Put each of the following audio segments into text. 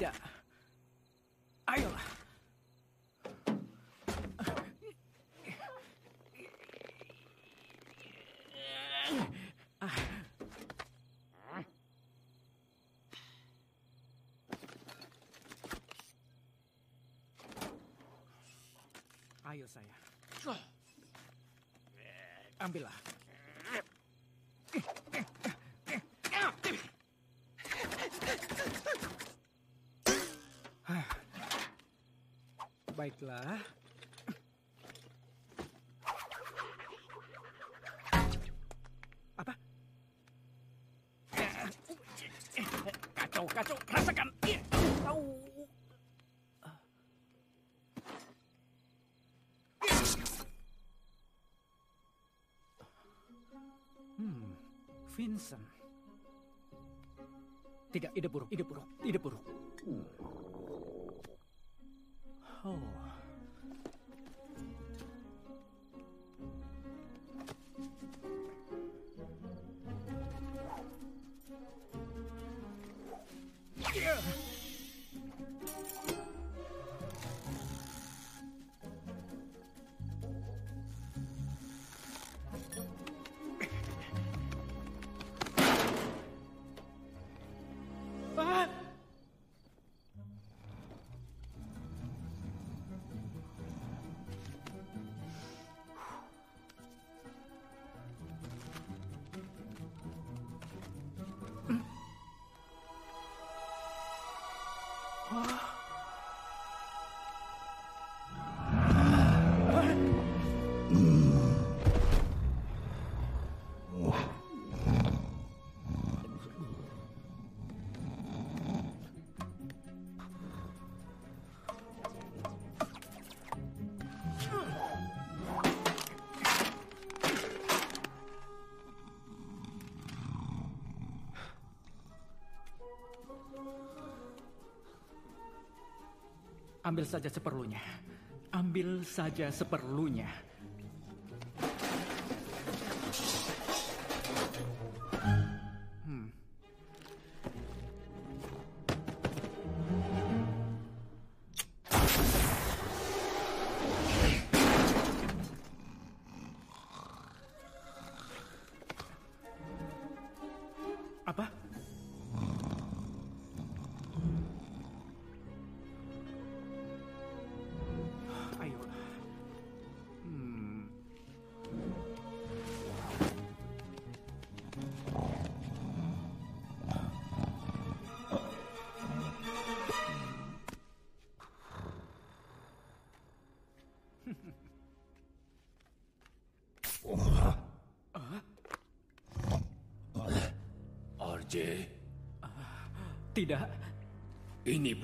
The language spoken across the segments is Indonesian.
tidak. Ayolah. Ayo saya. Ambillah. Baiklah. Apa? Kacau, kacau. Rasakan. Au. Hmm, Vincent. Tidak, ide buruk, ide buruk, ide buruk. Oh. Ambil saja seperlunya. Ambil saja seperlunya.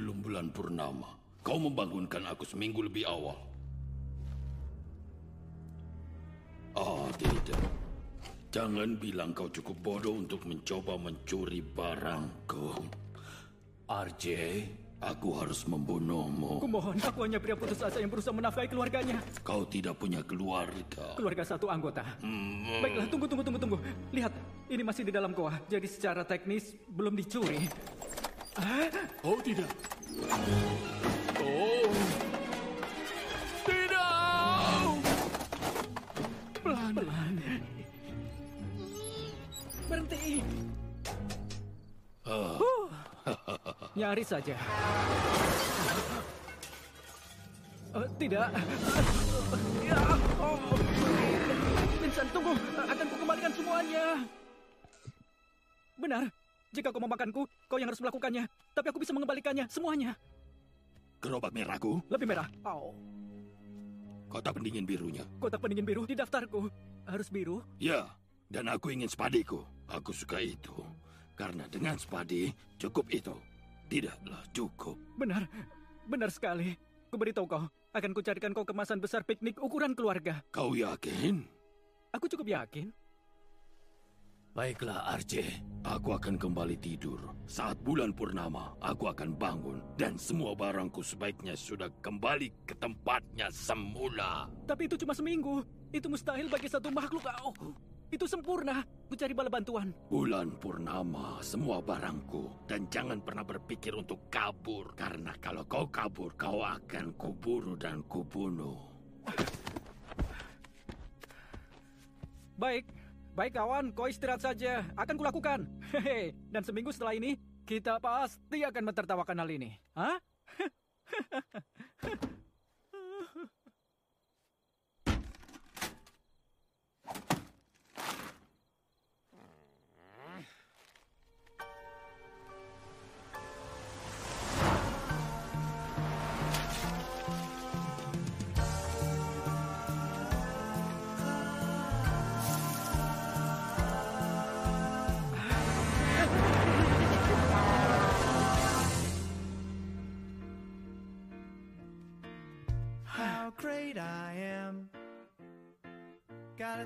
Ini belum bulan purnama. Kau membangunkan aku seminggu lebih awal. Ah, tidak. Jangan bilang kau cukup bodoh untuk mencoba mencuri barangku. RJ, aku harus membunuhmu. Kumohon, aku hanya pria putus asa yang berusaha menafkahi keluarganya. Kau tidak punya keluarga. Keluarga satu anggota. Baiklah, tunggu, tunggu, tunggu, tunggu. Lihat, ini masih di dalam goa. Jadi secara teknis belum dicuri. Oh, tidak. Oh. Tidak! Pelan-pelan. Berhenti. Huh. Nyaris saja. Eh, tidak. Ya, oh. Vincent, tunggu. Akan kukembalikan semuanya. Benar. Jika kau memakanku, kau yang harus melakukannya. Tapi aku bisa mengembalikannya, semuanya. Gerobak merahku, Lebih merah. Oh. kotak pendingin birunya. Kotak pendingin biru di daftarku. Harus biru? Ya, dan aku ingin spadiku. Aku suka itu. Karena dengan spadi, cukup itu. Tidaklah cukup. Benar, benar sekali. Kuberitahu kau, akan kucarikan kau kemasan besar piknik ukuran keluarga. Kau yakin? Aku cukup yakin. Baiklah, RJ. Aku akan kembali tidur. Saat bulan purnama, aku akan bangun. Dan semua barangku sebaiknya sudah kembali ke tempatnya semula. Tapi itu cuma seminggu. Itu mustahil bagi satu makhluk kau. Itu sempurna. Ku cari bala bantuan. Bulan purnama, semua barangku. Dan jangan pernah berpikir untuk kabur. Karena kalau kau kabur, kau akan kuburu dan kubunuh. Baik, baik kawan, kau istirahat saja. Akan kulakukan. Hehe. Dan seminggu setelah ini, kita pasti akan mentertawakan hal ini. Hah?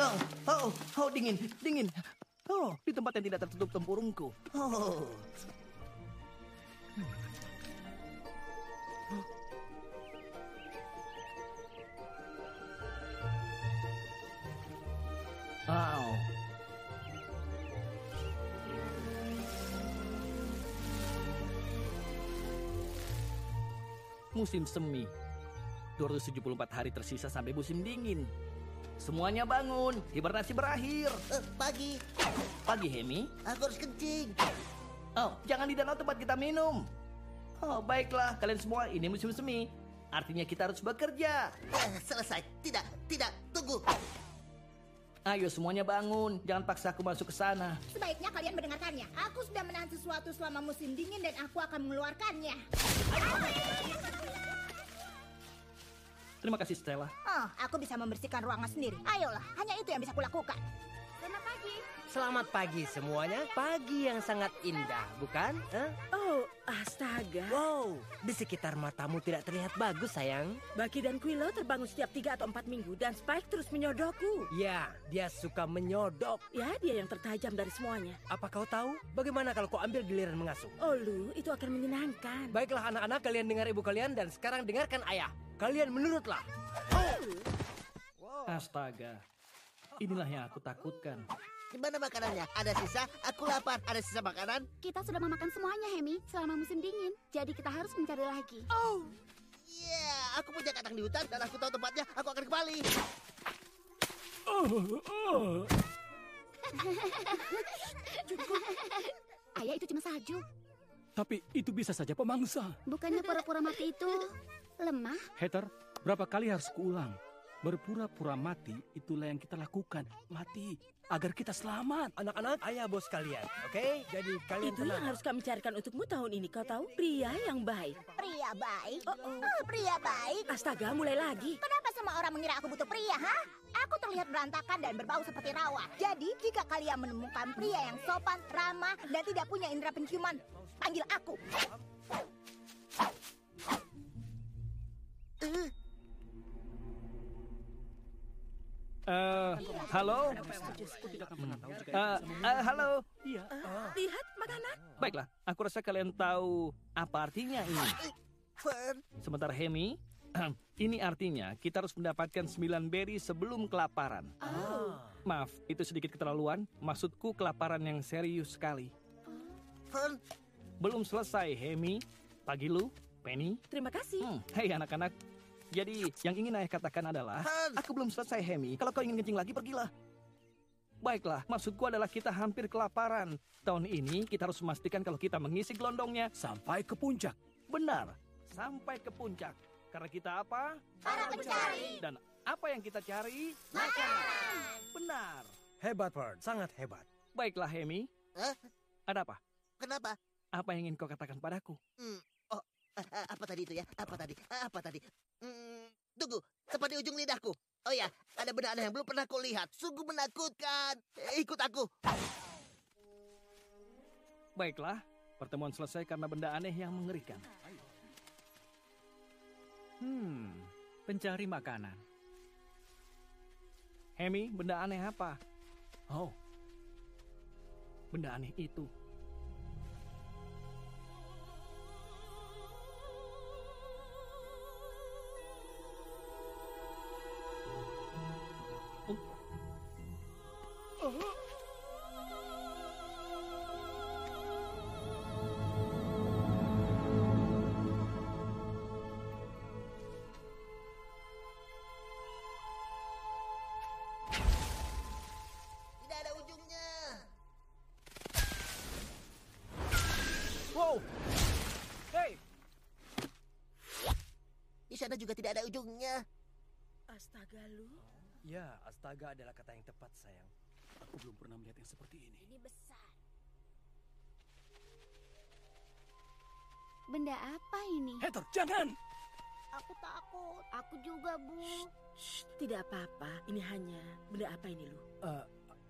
Oh, oh, oh, dingin, dingin. Oh, di tempat yang tidak tertutup tempurungku. Oh. Musim semi. 274 hari tersisa sampai musim dingin. Semuanya bangun, hibernasi berakhir. Eh, pagi, Pagi, Hemi. aku harus kencing. Oh, jangan di danau tempat kita minum. Oh, baiklah, kalian semua ini musim semi. Artinya kita harus bekerja. Eh, selesai. Tidak, tidak, tunggu. Ayo semuanya bangun, jangan paksa aku masuk ke sana. Sebaiknya kalian mendengarkannya. Aku sudah menahan sesuatu selama musim dingin dan aku akan mengeluarkannya. Terima kasih Stella. Oh, aku bisa membersihkan ruangan sendiri. Ayolah, hanya itu yang bisa kulakukan. Selamat pagi. Selamat pagi semuanya. Pagi yang sangat indah, bukan? Hah? Oh, astaga. Wow, di sekitar matamu tidak terlihat bagus, sayang. Baki dan Quilo terbangun setiap tiga atau empat minggu dan Spike terus menyodokku. Ya, dia suka menyodok. Ya, dia yang tertajam dari semuanya. Apa kau tahu? Bagaimana kalau kau ambil giliran mengasuh? Oh, Lu, itu akan menyenangkan. Baiklah anak-anak, kalian dengar ibu kalian dan sekarang dengarkan ayah. Kalian menurutlah. Astaga. Inilah yang aku takutkan. Gimana makanannya? Ada sisa? Aku lapar. Ada sisa makanan? Kita sudah memakan semuanya, Hemi, selama musim dingin. Jadi kita harus mencari lagi. Iya, aku punya kacang di hutan dan aku tahu tempatnya. Aku akan kembali. Ayah itu cuma salju. Tapi itu bisa saja pemangsa. Bukannya pura-pura mati itu lemah? Heather, berapa kali harus kuulang? Berpura-pura mati itulah yang kita lakukan. Mati agar kita selamat. Anak-anak, ayah bos kalian, oke? Jadi kalian Itu yang tenang. harus kami carikan untukmu tahun ini. Kau tahu, pria yang baik. Pria baik? Oh, oh. Oh, pria baik? Astaga, mulai lagi. Kenapa semua orang mengira aku butuh pria, ha? Aku terlihat berantakan dan berbau seperti rawa. Jadi, jika kalian menemukan pria yang sopan, ramah, dan tidak punya indera penciuman, panggil aku. Eh, halo? Eh, halo? Lihat makanan. Baiklah, aku rasa kalian tahu apa artinya ini. Sementara Hemi, ini artinya kita harus mendapatkan 9 berry sebelum kelaparan. Maaf, itu sedikit keterlaluan. Maksudku kelaparan yang serius sekali. Fern, Belum selesai, Hemi. Pagi lu, Penny. Terima kasih. Hmm, hei anak-anak. Jadi, yang ingin ayah katakan adalah, aku belum selesai, Hemi. Kalau kau ingin kencing lagi, pergilah. Baiklah, maksudku adalah kita hampir kelaparan. Tahun ini kita harus memastikan kalau kita mengisi gelondongnya Sampai ke puncak. benar sampai ke puncak. Karena kita apa? Para pencari. Dan apa yang kita cari? Makanan. Benar. Hebat, Fern. Sangat hebat. Baiklah, Hemi. Hah? Ada apa? Kenapa? Apa yang ingin kau katakan padaku? Hmm. Ah, apa tadi itu ya? Apa tadi? Ah, Apa tadi? Hmm, tunggu, di ujung lidahku. Oh ya, ada benda aneh yang belum pernah kau lihat. Sungguh menakutkan. Eh, Ikut aku. Baiklah, pertemuan selesai karena benda aneh yang mengerikan. Hmm, pencari makanan. Hemi, benda aneh apa? Oh, Benda aneh itu. Juga tidak ada ujungnya. Astaga lu. ya, astaga adalah kata yang tepat, sayang. Aku belum pernah melihat yang seperti ini. Ini besar. Benda apa ini? Heather, jangan! Aku takut. Aku juga, Bu. Shh, tidak apa-apa. Ini hanya benda apa ini lu? Eh,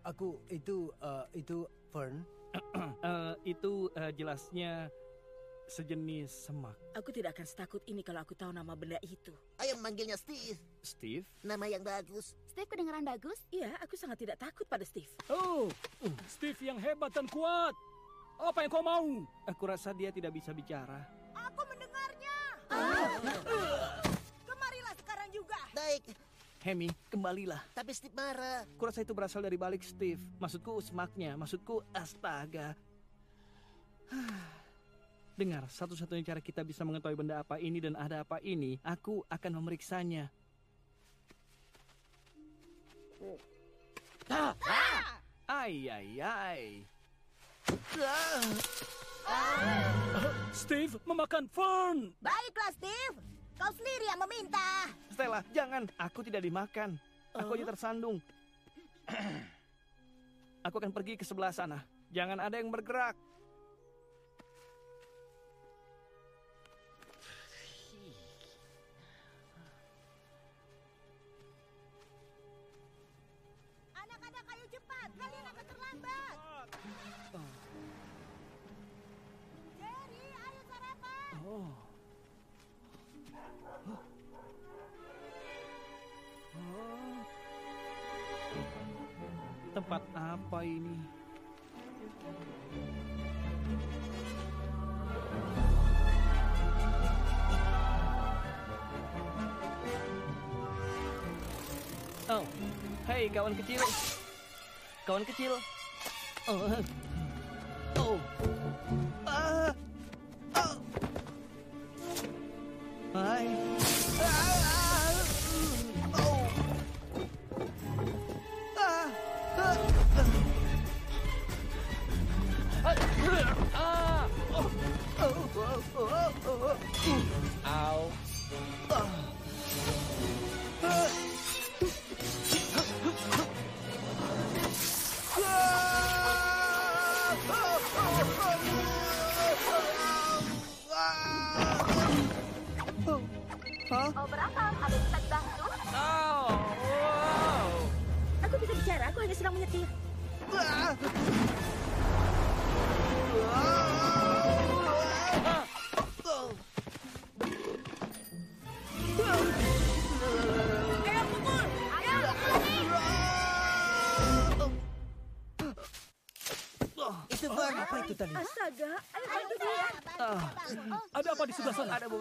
aku itu eh, itu Fern. Eh, itu eh, jelasnya sejenis semak. Aku tidak akan setakut ini kalau aku tahu nama benda itu. Ayo memanggilnya Steve. Steve? Nama yang bagus. Steve kedengeran bagus. Iya, aku sangat tidak takut pada Steve. Oh, Steve yang hebat dan kuat. Apa yang kau mau? Aku rasa dia tidak bisa bicara. Aku mendengarnya. Kemarilah sekarang juga. Baik, Hemi, kembalilah. tapi Steve marah. Kurasa itu berasal dari balik Steve. Maksudku semaknya, maksudku astaga. Dengar, satu-satunya cara kita bisa mengetahui benda apa ini dan ada apa ini, aku akan memeriksanya. Ai, ai, ai. Steve memakan Fern. Baiklah, Steve. Kau sendiri yang meminta. Stella, jangan. Aku tidak dimakan. Aku aja tersandung. Aku akan pergi ke sebelah sana. Jangan ada yang bergerak. Tempat apa ini? Oh, hei kawan kecil. Kawan kecil. Oh. Oh.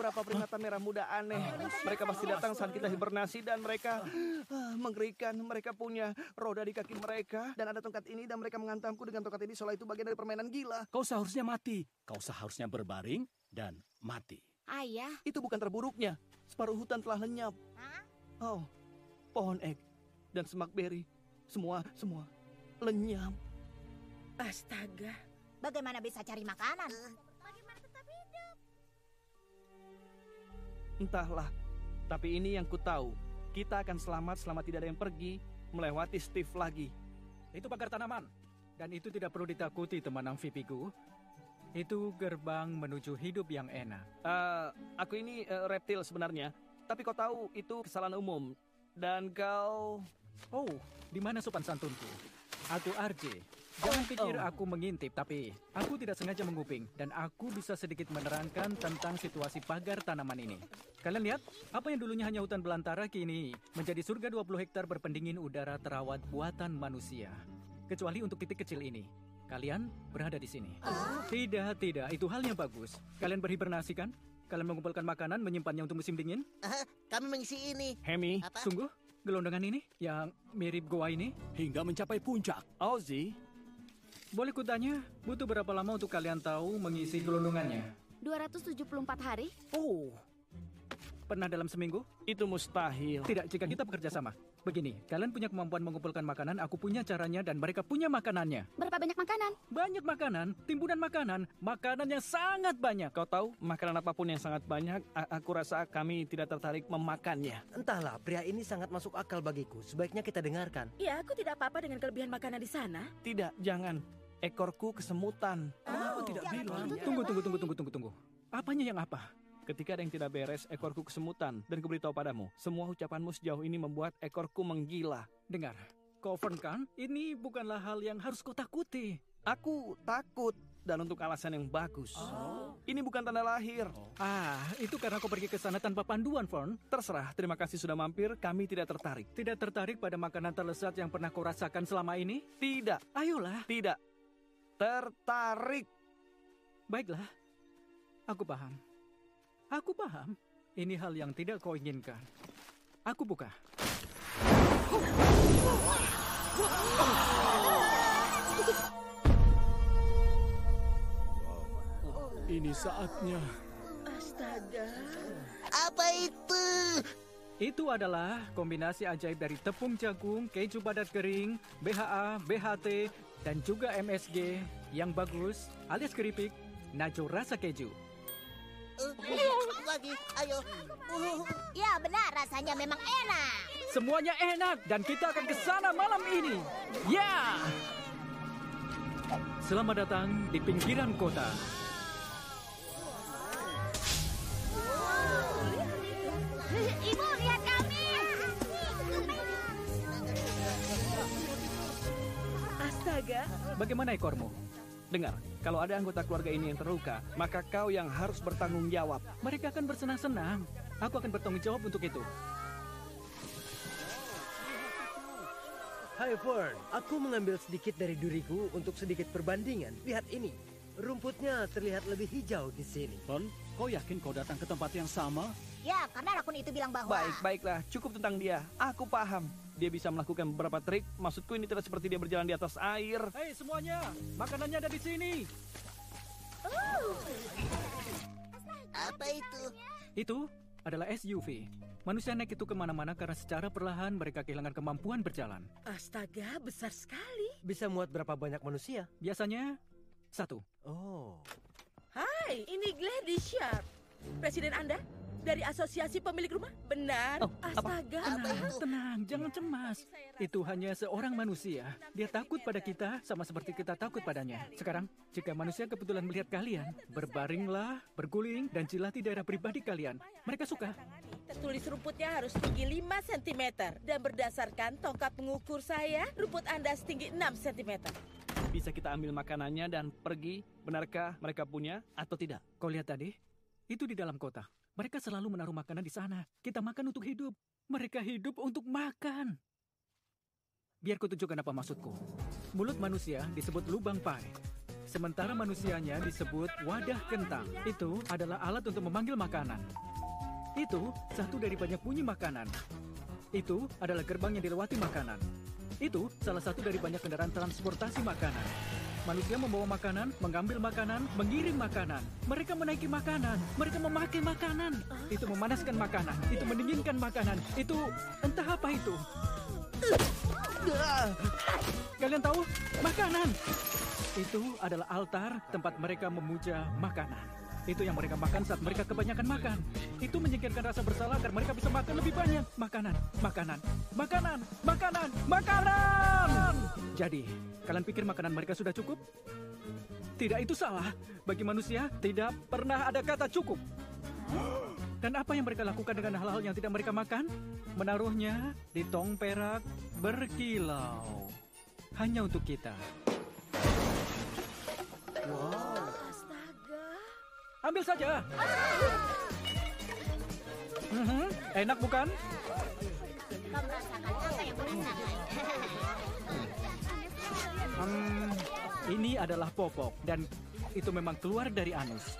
Beberapa primata merah muda aneh. Mereka pasti datang saat kita hibernasi dan mereka ah, mengerikan. Mereka punya roda di kaki mereka dan ada tongkat ini dan mereka menghantamku dengan tongkat ini seolah itu bagian dari permainan gila. Kau seharusnya mati. Kau seharusnya berbaring dan mati. Ayah. Itu bukan terburuknya. Separuh hutan telah lenyap. Hah? Oh, pohon ek dan semak beri. Semua, semua. lenyap. Astaga. Bagaimana bisa cari makanan? Entahlah. Tapi ini yang ku tahu. Kita akan selamat selama tidak ada yang pergi melewati Steve lagi. Itu pagar tanaman. Dan itu tidak perlu ditakuti teman amfibiku. Itu gerbang menuju hidup yang enak. Eh, aku ini eh, reptil sebenarnya. Tapi kau tahu itu kesalahan umum. Dan kau... Oh, di mana sopan santunku? Aku RJ. Jangan pikir Oh. aku mengintip, tapi aku tidak sengaja menguping dan aku bisa sedikit menerangkan tentang situasi pagar tanaman ini. Kalian lihat, apa yang dulunya hanya hutan belantara kini menjadi surga 20 hektar berpendingin udara terawat buatan manusia. Kecuali untuk titik kecil ini. Kalian berada di sini. Tidak, tidak, itu hal yang bagus. Kalian berhibernasi kan? Kalian mengumpulkan makanan, menyimpannya untuk musim dingin? Ah, kami mengisi ini. Hemi, Apa? Sungguh? Gelondongan ini? Yang mirip goa ini? Hingga mencapai puncak. Ozzy, Boleh kutanya, butuh berapa lama untuk kalian tahu mengisi gelondongannya? 274 hari? Oh, pernah dalam seminggu? itu mustahil. Tidak, jika kita bekerja sama. Begini, kalian punya kemampuan mengumpulkan makanan, aku punya caranya, dan mereka punya makanannya. Berapa banyak makanan? Banyak makanan, timbunan makanan, makanan yang sangat banyak. Kau tahu, makanan apa pun yang sangat banyak, aku rasa kami tidak tertarik memakannya. Entahlah, pria ini sangat masuk akal bagiku. Sebaiknya kita dengarkan. Ya, aku tidak apa-apa dengan kelebihan makanan di sana. Tidak, jangan. Ekorku kesemutan. Kenapa tidak bilang? Tunggu, tunggu, tunggu, tunggu, tunggu, tunggu. Apanya yang apa? Ketika ada yang tidak beres, ekorku kesemutan. Dan kuberitahu padamu, semua ucapanmu sejauh ini membuat ekorku menggila. Dengar, Fern kan? Ini bukanlah hal yang harus kau takuti. Aku takut. Dan untuk alasan yang bagus. Ini bukan tanda lahir. Ah, itu karena kau pergi ke sana tanpa panduan, Fern. Terserah, terima kasih sudah mampir, kami tidak tertarik. Tidak tertarik pada makanan terlezat yang pernah kau rasakan selama ini? Tidak, Ayolah, tidak. Tertarik. baiklah. Aku paham. Aku paham. Ini hal yang tidak kau inginkan. Aku buka. Ini saatnya. Astaga. Apa itu? Itu adalah kombinasi ajaib dari tepung jagung, keju padat kering, BHA, BHT, dan juga MSG yang bagus alias keripik, nacho rasa keju. Uh, lagi, ayo. Uh, Ya benar, rasanya memang enak. Semuanya enak dan kita akan ke sana malam ini. Ya! Selamat datang di pinggiran kota. Astaga. Bagaimana ekormu? Dengar, kalau ada anggota keluarga ini yang terluka, maka kau yang harus bertanggung jawab. Mereka akan bersenang-senang. Aku akan bertanggung jawab untuk itu. Hai Fern, aku mengambil sedikit dari duriku untuk sedikit perbandingan. Lihat ini, rumputnya terlihat lebih hijau di sini. Fern, kau yakin kau datang ke tempat yang sama? Ya, karena rakun itu bilang bahwa... Baik, baiklah, cukup tentang dia. Aku paham. Dia bisa melakukan beberapa trik. Maksudku ini tidak seperti dia berjalan di atas air. Hei semuanya, makanannya ada di sini. apa itu? Itu adalah SUV. Manusia naik itu ke mana-mana karena secara perlahan mereka kehilangan kemampuan berjalan. Astaga, besar sekali. Bisa muat berapa banyak manusia? Biasanya satu. Oh, Hai, ini Gladys Sharp. Presiden Anda? Dari Asosiasi Pemilik Rumah? Benar. Oh, apa? Astaga. Tenang, tenang, jangan cemas. Itu hanya seorang manusia. Dia takut pada kita sama seperti kita takut padanya. Sekarang, jika manusia kebetulan melihat kalian, berbaringlah, berguling, dan jilati daerah pribadi kalian. Mereka suka. Tertulis rumputnya harus tinggi 5 cm. Dan berdasarkan tongkat pengukur saya, rumput Anda setinggi 6 cm. Bisa kita ambil makanannya dan pergi. Benarkah mereka punya atau tidak? Kau lihat tadi? Itu di dalam kota. Mereka selalu menaruh makanan di sana. Kita makan untuk hidup. Mereka hidup untuk makan. Biar kutunjukkan apa maksudku. Mulut manusia disebut lubang pai. Sementara manusianya disebut wadah kentang. Itu adalah alat untuk memanggil makanan. Itu satu dari banyak bunyi makanan. Itu adalah gerbang yang dilewati makanan. Itu salah satu dari banyak kendaraan transportasi makanan. Manusia membawa makanan, mengambil makanan, mengirim makanan. Mereka menaiki makanan, mereka memakai makanan. Itu memanaskan makanan, itu mendinginkan makanan. Itu entah apa itu. Kalian tahu? Makanan. Itu adalah altar tempat mereka memuja makanan. Itu yang mereka makan saat mereka kebanyakan makan. Itu menyingkirkan rasa bersalah agar mereka bisa makan lebih banyak. Makanan, makanan, makanan, makanan, makanan. Jadi, kalian pikir makanan mereka sudah cukup? Tidak itu salah. Bagi manusia, tidak pernah ada kata cukup. Dan apa yang mereka lakukan dengan hal-hal yang tidak mereka makan? Menaruhnya di tong perak berkilau. Hanya untuk kita. Ambil saja. Mhm, Enak bukan? Hmm, ini adalah popok dan itu memang keluar dari anus.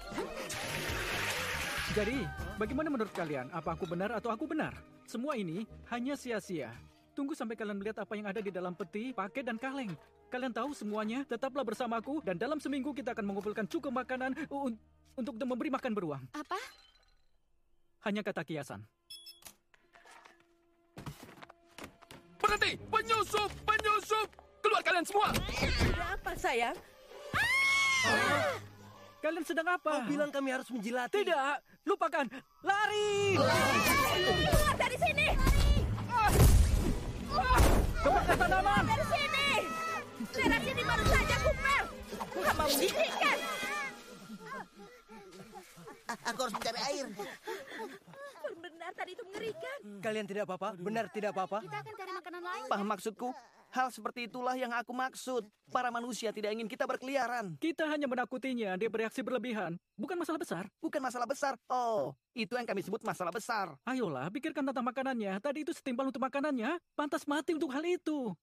Jadi, bagaimana menurut kalian? Apa aku benar atau aku benar? Semua ini hanya sia-sia. Tunggu sampai kalian melihat apa yang ada di dalam peti, paket, dan kaleng. Kalian tahu semuanya, tetaplah bersamaku dan dalam seminggu kita akan mengumpulkan cukup makanan un- untuk memberi makan beruang. Apa? Hanya kata kiasan. Berhenti! Penyusup! Penyusup! Keluar kalian semua! Ada apa, sayang? Kalian sedang apa? Kau bilang kami harus menjilati. Tidak, lupakan. Lari! Keluar dari sini! Kebakar tanaman! Dari sini! Daerah sini baru saja Cooper! Kamu mengirikan! A- Aku harus mencari air. Benar tadi itu mengerikan. Kalian tidak apa-apa? Benar tidak apa-apa? Kita akan cari makanan lain. Paham maksudku? Hal seperti itulah yang aku maksud. Para manusia tidak ingin kita berkeliaran. Kita hanya menakutinya, dia bereaksi berlebihan. Bukan masalah besar. Bukan masalah besar. Oh, itu yang kami sebut masalah besar. Ayolah, pikirkan tentang makanannya. Tadi itu setimpal untuk makanannya. Pantas mati untuk hal itu.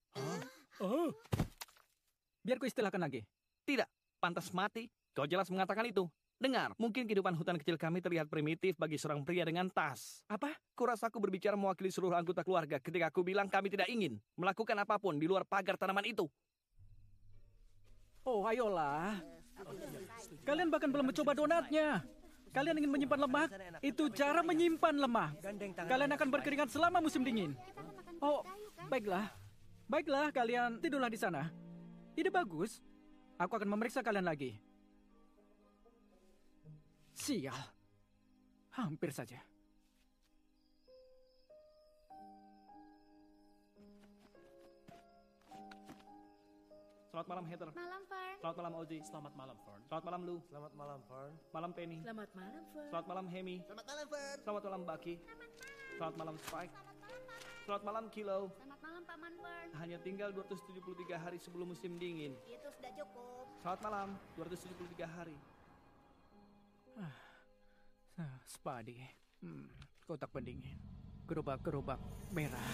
Oh. Biar ku istilahkan lagi. Tidak, pantas mati. Kau jelas mengatakan itu. Dengar, mungkin kehidupan hutan kecil kami terlihat primitif bagi seorang pria dengan tas. Apa? Kurasa aku berbicara mewakili seluruh anggota keluarga ketika aku bilang kami tidak ingin melakukan apa pun di luar pagar tanaman itu. Oh, ayolah. Kalian bahkan belum mencoba donatnya. Kalian ingin menyimpan lemak? Itu cara menyimpan lemak. Kalian akan berkeringat selama musim dingin. Oh, baiklah. Baiklah, kalian tidurlah di sana. Ide bagus. Aku akan memeriksa kalian lagi. Sial. Hampir saja. Selamat malam Heather. Malam, Fern. Selamat malam Ozzy. Selamat malam, Fern. Selamat malam Lou. Selamat malam, Fern. Malam Penny. Selamat malam, Fern. Selamat malam Hemi. Selamat malam, Fern. Selamat malam Bucky. Selamat malam Spike. Selamat malam Kilo. Selamat malam, Paman Fern. Hanya tinggal 273 hari sebelum musim dingin. Itu sudah cukup. Selamat malam, 273 hari. Ah, Spadi. Hmm, kotak pendingin. Gerobak-gerobak merah.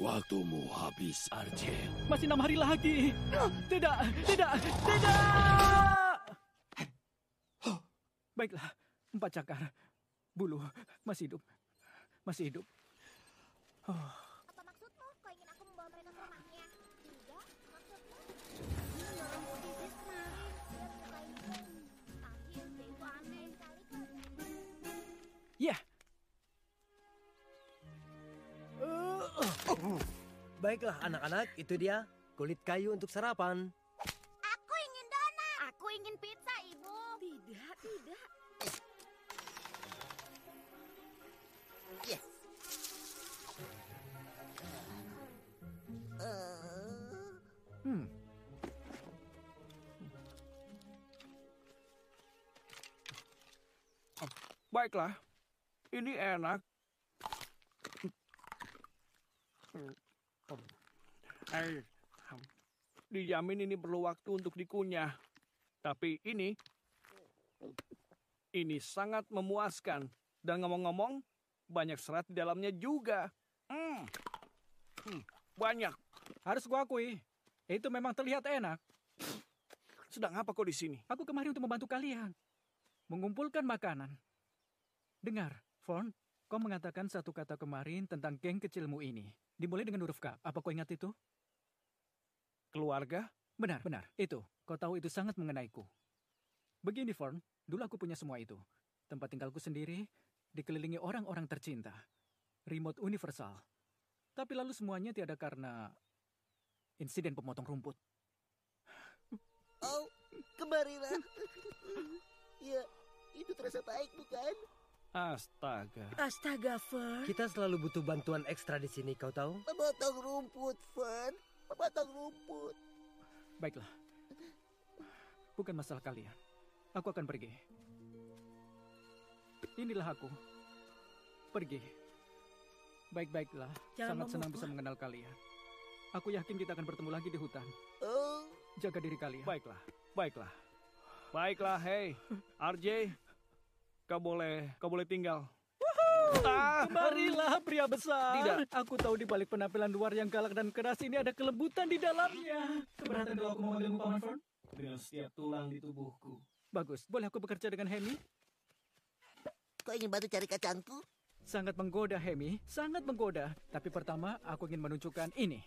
Waktumu habis, Arjen. Masih enam hari lagi. Tidak, tidak, tidak. Baiklah, empat cakar. Bulu masih hidup. Masih hidup. Oh, ya. Baiklah anak-anak, itu dia kulit kayu untuk sarapan. Aku ingin donat. Aku ingin pizza, Ibu. Tidak, tidak. Yes. Hmm. Baiklah, ini enak. Dijamin ini perlu waktu untuk dikunyah. Tapi ini, ini sangat memuaskan. Dan ngomong-ngomong, banyak serat di dalamnya juga. Hmm, Hmm, banyak. Harus gua akui, itu memang terlihat enak. Sedang apa kau di sini? Aku kemari untuk membantu kalian. Mengumpulkan makanan. Dengar, Fon, kau mengatakan satu kata kemarin tentang geng kecilmu ini. Dimulai dengan huruf K. Apa kau ingat itu? Keluarga? Benar, benar. Itu. Kau tahu itu sangat mengenaiku. Begini, Fern. Dulu aku punya semua itu. Tempat tinggalku sendiri, dikelilingi orang-orang tercinta. Remote universal. Tapi lalu semuanya tiada karena insiden pemotong rumput. Oh, kemarilah. ya, itu terasa baik bukan? Astaga. Astaga, Fern. Kita selalu butuh bantuan ekstra di sini, kau tahu? Memotong rumput, Fern. Memotong rumput. Baiklah. Bukan masalah kalian. Aku akan pergi. Inilah aku. Pergi. Baik-baiklah. Jangan Sangat senang bisa mengenal kalian. Aku yakin kita akan bertemu lagi di hutan. Oh, Jaga diri kalian. Baiklah, baiklah. Baiklah, hei, RJ. Kau boleh, kau boleh tinggal. Ah, Marilah pria besar. Tidak. Aku tahu di balik penampilan luar yang galak dan keras ini ada kelembutan di dalamnya. Keberatan kalau aku memanggilmu Paman Fern? dengan setiap tulang di tubuhku. Bagus. Boleh aku bekerja dengan Hemi? kau ingin bantu cari kacangku? Sangat menggoda, Hemi. Sangat menggoda. Tapi pertama, aku ingin menunjukkan ini.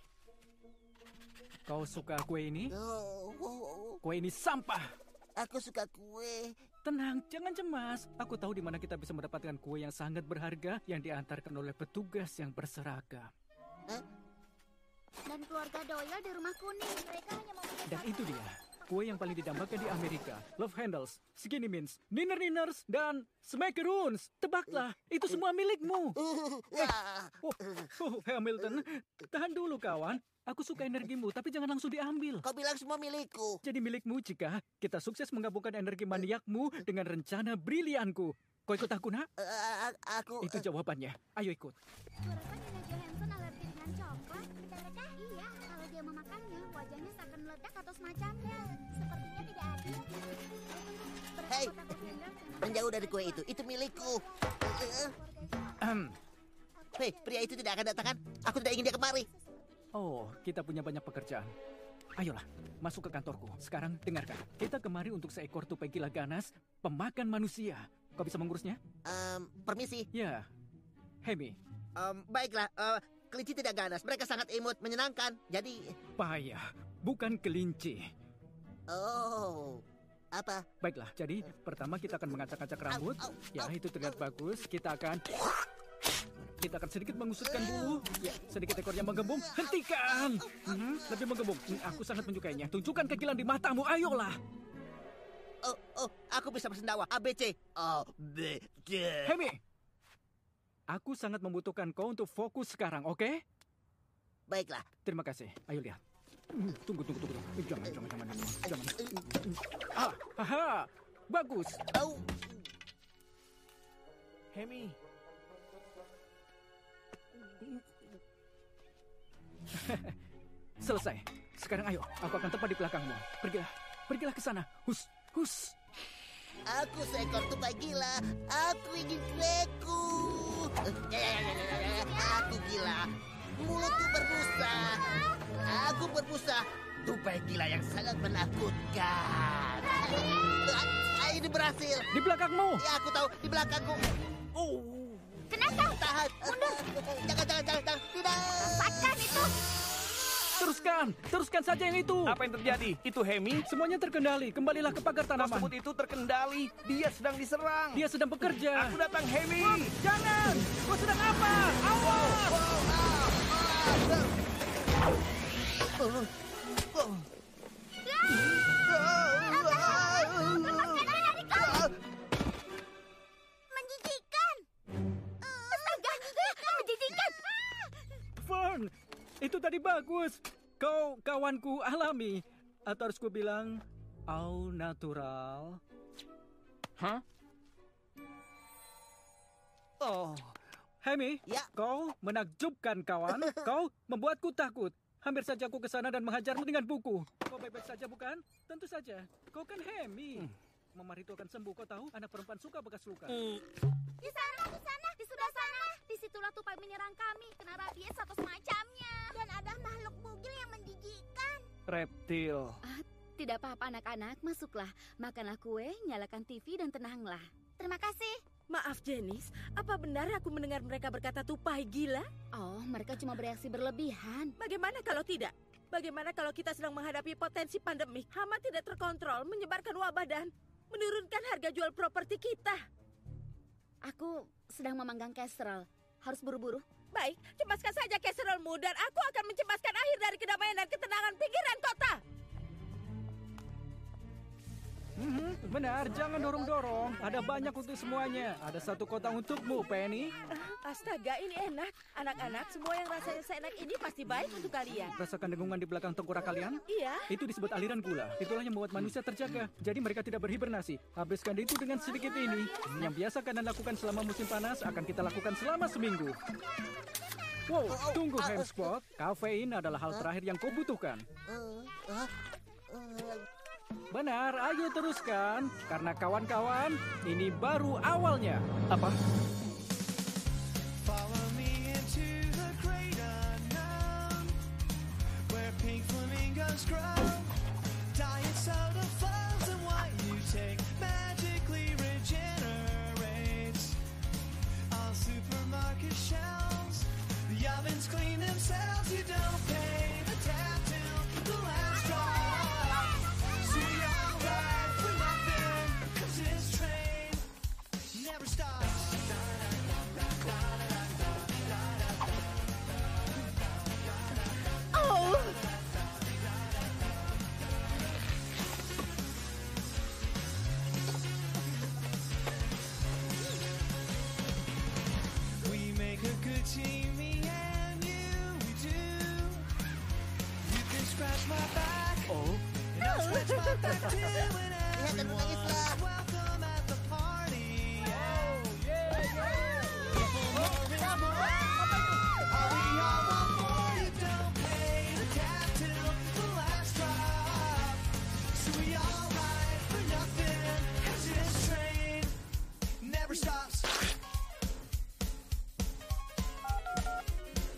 Kau suka kue ini? Oh, oh, oh. Kue ini sampah. aku suka kue. Tenang, jangan cemas. Aku tahu di mana kita bisa mendapatkan kue yang sangat berharga yang diantarkan oleh petugas yang berseragam. Dan keluarga Doyle di rumah kuning. Mereka hanya mempunyai Dan itu dia, kue yang paling didambakan di Amerika. Love Handles, Skinny Mints, Niner Niners, dan Smackaroons. Tebaklah, itu semua milikmu. Oh, oh, Hamilton, tahan dulu kawan. Aku suka energimu, tapi jangan langsung diambil. kau bilang semua milikku. Jadi milikmu jika kita sukses menggabungkan energi maniakmu dengan rencana brilianku. Kau ikut aku, nak? Eh, a- aku Itu jawabannya. Ayo ikut. Kurakan Nina Johansson alergi dengan coklat. Benarkah? Iya, kalau dia memakannya, wajahnya seakan meledak atau semacamnya. Sepertinya tidak adil. Hei, menjauh dari kue itu. Itu milikku. Hei, pria itu tidak akan datang kan? Aku tidak ingin dia kemari. Oh, kita punya banyak pekerjaan. Ayolah, masuk ke kantorku. Sekarang dengarkan. Kita kemari untuk seekor tupai gila ganas, pemakan manusia. Kau bisa mengurusnya? Em, permisi. Ya. Hemi, Em, baiklah, eh, kelinci tidak ganas. Mereka sangat imut, menyenangkan. Jadi, payah. Bukan kelinci. oh, apa? Baiklah, jadi pertama kita akan mengacak-acak rambut. Au, au, Ya, au. itu terlihat bagus. Kita akan... Kita akan sedikit mengusutkan dulu. Ya, sedikit ekornya menggembung. Hentikan! Hmm, lebih menggembung. Hmm, Aku sangat menyukainya. Tunjukkan kegilaan di matamu. Ayolah. Oh, oh, aku bisa bersendawa. A, B, C. A, B, C. Hemi! Aku sangat membutuhkan kau untuk fokus sekarang, oke? Baiklah. Terima kasih. Ayo lihat. Hmm, Tunggu, tunggu, tunggu. Eh, Jangan, jangan, jangan. Jangan. Ah, haha. Bagus. Oh, Hemi, Selesai. Sekarang ayo, aku akan tepat di belakangmu. Pergilah. Pergilah ke sana. Hus, hus. aku seekor tupai gila. Aku ingin kueku. Eh, ya, ya, ya, ya, ya, ya. Aku gila. Mulutku berbusa. Aku berbusa. Tupai gila yang sangat menakutkan. Ah, ini berhasil. Di belakangmu. Ya, aku tahu di belakangku. Oh. Kenapa? Tahan. Jangan, jangan, jangan, jangan. Tidak. Rasakan itu. Teruskan. Teruskan saja yang itu. apa yang terjadi? Itu Hemi? Semuanya terkendali. Kembalilah ke pagar tanaman. kebut itu terkendali. Dia sedang diserang. Dia sedang bekerja. Aku datang, Hemi. Jangan! Kau sedang apa? Awas! Menjijikan. Fern, itu tadi bagus. Kau kawanku alami. Atau harus ku bilang au natural. Hah? Oh, Hemi, Ya. kau menakjubkan kawan. kau membuatku takut. Hampir saja aku ke sana dan menghajarmu dengan buku. Kau baik-baik saja bukan? Tentu saja. Kau kan Hemi. Memar itu akan sembuh. Kau tahu anak perempuan suka bekas luka. Di sana, di sana, di sebelah sana. Di situlah tupai menyerang kami. Kena rabies atau semacamnya. Dan ada makhluk bugil yang menjijikkan. reptil. Tidak apa-apa anak-anak, masuklah. Makanlah kue, nyalakan TV dan tenanglah. Terima kasih. Maaf, Janice. Apa benar aku mendengar mereka berkata tupai gila? Oh, mereka cuma bereaksi berlebihan. Bagaimana kalau tidak? Bagaimana kalau kita sedang menghadapi potensi pandemik? Hama tidak terkontrol, menyebarkan wabah dan menurunkan harga jual properti kita. Aku sedang memanggang kestrel. Harus buru-buru. Baik, cemaskan saja keserolmu dan aku akan mencebaskan akhir dari kedamaian dan ketenangan pinggiran kota. Mhm, benar, jangan dorong-dorong. Ada banyak untuk semuanya. Ada satu kotak untukmu, Penny. Astaga, ini enak. Anak-anak, semua yang rasanya seenak ini pasti baik untuk kalian. Rasakan dengungan di belakang tengkorak kalian? Iya. Itu disebut aliran gula. Itulah yang membuat manusia terjaga. Jadi mereka tidak berhibernasi. Habiskan itu dengan sedikit ini. Yang biasa kalian lakukan selama musim panas akan kita lakukan selama seminggu. Wow, tunggu Hemsquad. Kafein adalah hal terakhir yang kau butuhkan. Benar, ayo teruskan. Karena kawan-kawan, ini baru awalnya. Apa? Clean themselves. You don't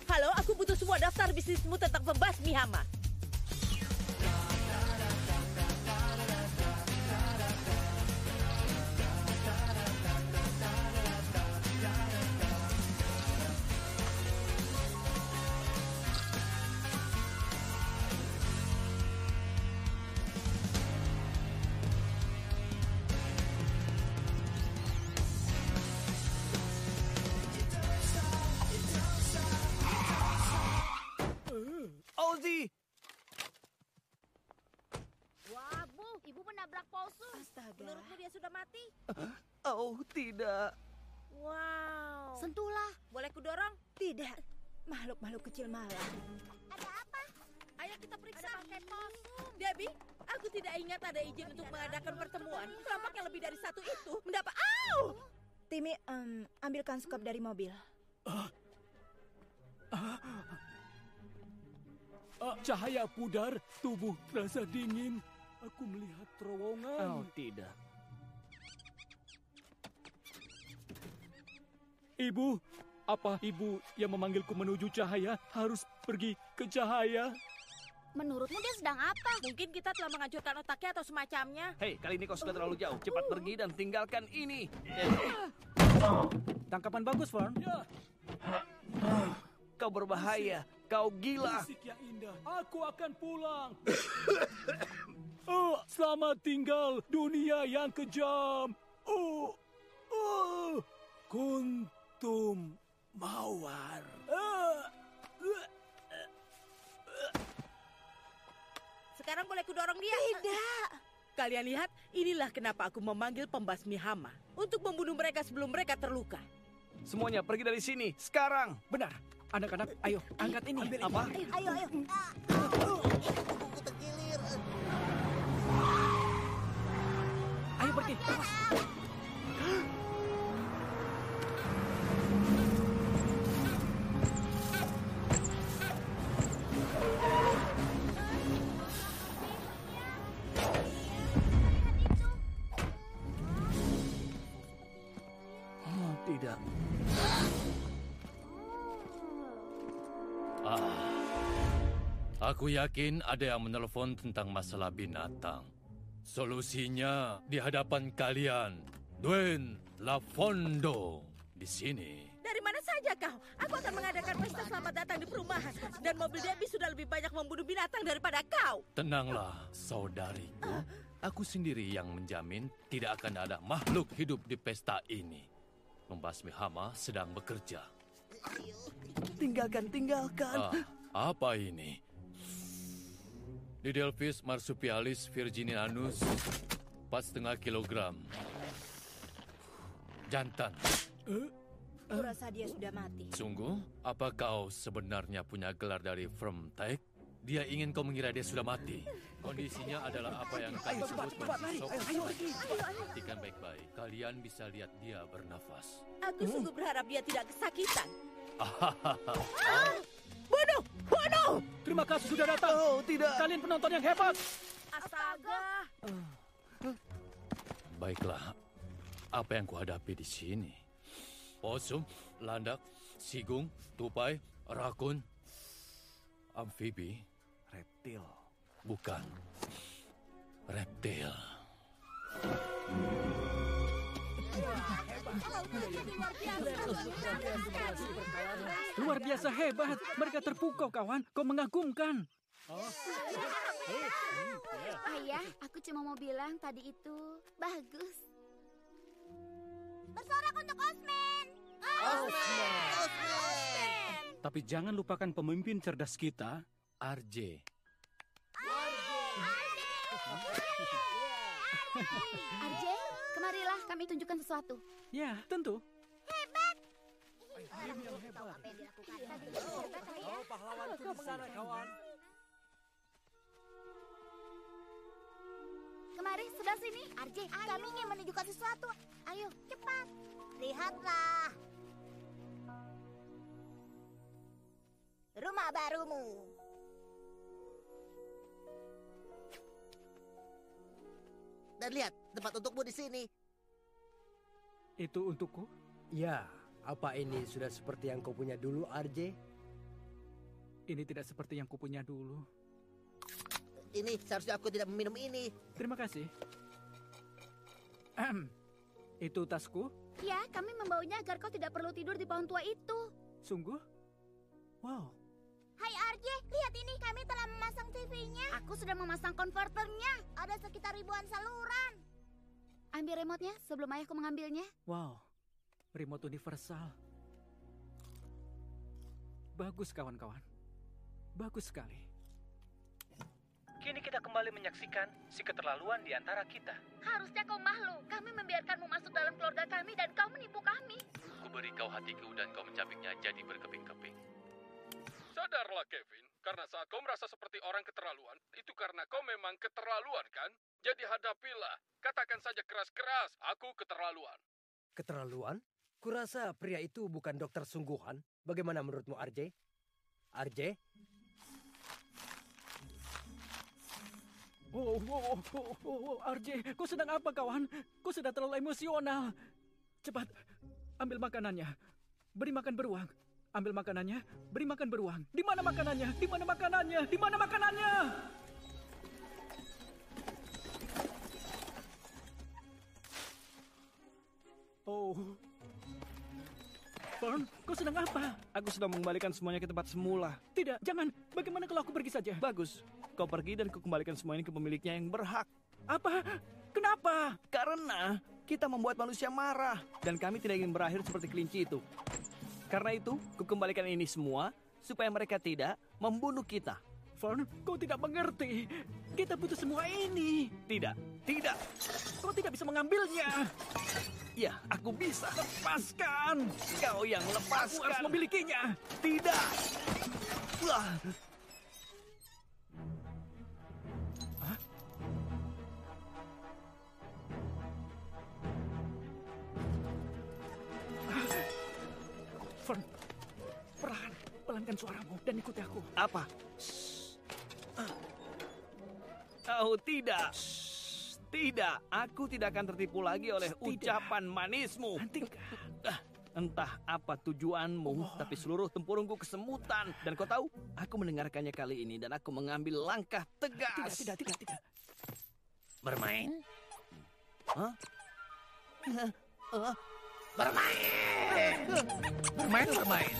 halo, aku butuh semua daftar bisnismu tentang pembasmi hama. Oh, tidak. Wow. Sentuhlah. Boleh kudorong? Tidak. Makhluk-makhluk kecil malam. Ada apa? Ayo kita periksa. Ada pakai kostum. Debbie, aku tidak ingat ada izin untuk mengadakan pertemuan. Kelompok yang lebih dari satu itu mendapat... Au! Timmy, em, ambilkan skop dari mobil. Ah, cahaya pudar, tubuh terasa dingin. Aku melihat terowongan. oh tidak. Ibu, apa ibu yang memanggilku menuju cahaya harus pergi ke cahaya? Menurutmu dia sedang apa? Mungkin kita telah menghancurkan otaknya atau semacamnya. Hei, kali ini kau sudah terlalu jauh. Cepat pergi dan tinggalkan ini. Tangkapan bagus, Fern. Ya, Kau berbahaya. Kau gila. musik yang indah. Aku akan pulang. oh, selamat tinggal dunia yang kejam. Oh, oh, kuntum mawar. Sekarang boleh kudorong dia? Tidak. Kalian lihat, inilah kenapa aku memanggil pembasmi hama. Untuk membunuh mereka sebelum mereka terluka. Semuanya pergi dari sini. Sekarang. Benar. Anak-anak, ayo angkat ini. Apa? Ayo, ayo. Kuku terkilir. Ayo pergi. Awas. Aku yakin ada yang menelpon tentang masalah binatang. Solusinya di hadapan kalian. Dwayne Lafondo di sini. Dari mana saja kau. Aku akan mengadakan pesta selamat datang di perumahan. Dan mobil Debbie sudah lebih banyak membunuh binatang daripada kau. Tenanglah, saudariku. Aku sendiri yang menjamin tidak akan ada makhluk hidup di pesta ini. Membasmi hama sedang bekerja. Tinggalkan, tinggalkan. Ah, apa ini? Didelphis marsupialis virginianus, 4,5 kilogram. Jantan. Aku rasa dia sudah mati. Sungguh? Apa kau sebenarnya punya gelar dari Firmtech? Dia ingin kau mengira dia sudah mati. Kondisinya adalah apa yang kau sebut menusuk. Perhatikan baik-baik. Kalian bisa lihat dia bernafas. Aku sungguh berharap dia tidak kesakitan. Bunuh! Bunuh! Terima kasih sudah datang. Oh, tidak. Kalian penonton yang hebat. Astaga. Baiklah, apa yang kuhadapi di sini? Posum, landak, sigung, tupai, rakun, amfibi, reptil. Bukan, reptil. Luar biasa hebat. Mereka terpukau, kawan. Kau mengagumkan. Ayah, aku cuma mau bilang tadi itu bagus. Bersorak untuk Osman. Tapi jangan lupakan pemimpin cerdas kita, RJ. RJ, kemarilah kami tunjukkan sesuatu. Ya, tentu. Oh, pahlawanku di sana, kawan. Kemari, sebelah sini. RJ, kami ingin menunjukkan sesuatu. Ayo, cepat. Lihatlah. Rumah barumu. Dan lihat, tempat untukmu di sini. Itu untukku? Ya, apa ini sudah seperti yang kau punya dulu, RJ? Ini tidak seperti yang kupunya dulu. Ini seharusnya aku tidak meminum ini. Terima kasih. Ahem. Itu tasku? Ya, kami membawanya agar kau tidak perlu tidur di pohon tua itu. Sungguh? Wow. RJ, lihat ini kami telah memasang TV-nya. Aku sudah memasang konverternya. Ada sekitar ribuan saluran. Ambil remote-nya sebelum ayahku mengambilnya. Wow. Remote universal. Bagus kawan-kawan. Bagus sekali. Kini kita kembali menyaksikan si keterlaluan di antara kita. Harusnya kau malu. Kami membiarkanmu masuk dalam keluarga kami dan kau menipu kami. Ku beri kau hatiku dan kau mencabiknya jadi berkeping-keping. Sadarlah Kevin, karena saat kau merasa seperti orang keterlaluan, itu karena kau memang keterlaluan kan? Jadi hadapilah, katakan saja keras-keras, aku keterlaluan. Keterlaluan? Kurasa pria itu bukan dokter sungguhan. Bagaimana menurutmu, RJ? RJ? Oh, oh, oh, oh, oh, RJ, kau sedang apa kawan? Kau sudah terlalu emosional. Cepat, ambil makanannya. Beri makan beruang. Ambil makanannya, beri makan beruang. Di mana makanannya? Di mana makanannya? Di mana makanannya? Oh. Fern, kau sedang apa? Aku sedang mengembalikan semuanya ke tempat semula. Tidak, jangan. Bagaimana kalau aku pergi saja? Bagus. Kau pergi dan kau kembalikan semua ini ke pemiliknya yang berhak. Apa? Kenapa? Karena kita membuat manusia marah. Dan kami tidak ingin berakhir seperti kelinci itu. Karena itu, kukembalikan ini semua supaya mereka tidak membunuh kita. Fern, kau tidak mengerti. Kita butuh semua ini. Tidak, tidak. Kau tidak bisa mengambilnya. Ya, aku bisa. Lepaskan. Kau yang lepaskan. Aku harus memilikinya. Tidak. Wah. Suaramu dan ikuti aku. Apa? Oh, tidak. Tidak, aku tidak akan tertipu lagi oleh ucapan manismu. Ah, Entah apa tujuanmu, tapi seluruh tempurungku kesemutan. Dan kau tahu, aku mendengarkannya kali ini dan aku mengambil langkah tegas. Tidak, tidak, tidak, tidak. Bermain? Hah? Ah, Bermain. Bermain, bermain.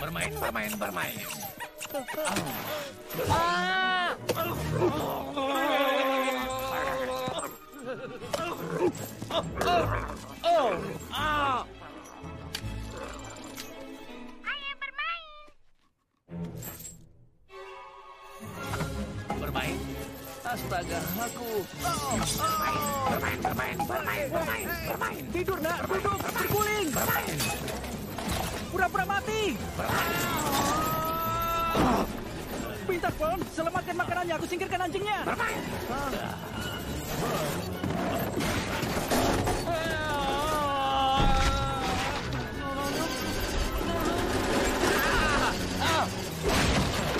Bermain, bermain, bermain. Oh, ah. Bermain. Astaga, aku. Bermain, bermain, bermain, bermain, bermain, bermain. Tidur nak, duduk, berguling. Bermain. Pura-pura mati. Pintar Fern, selamatkan makanannya. Aku singkirkan anjingnya.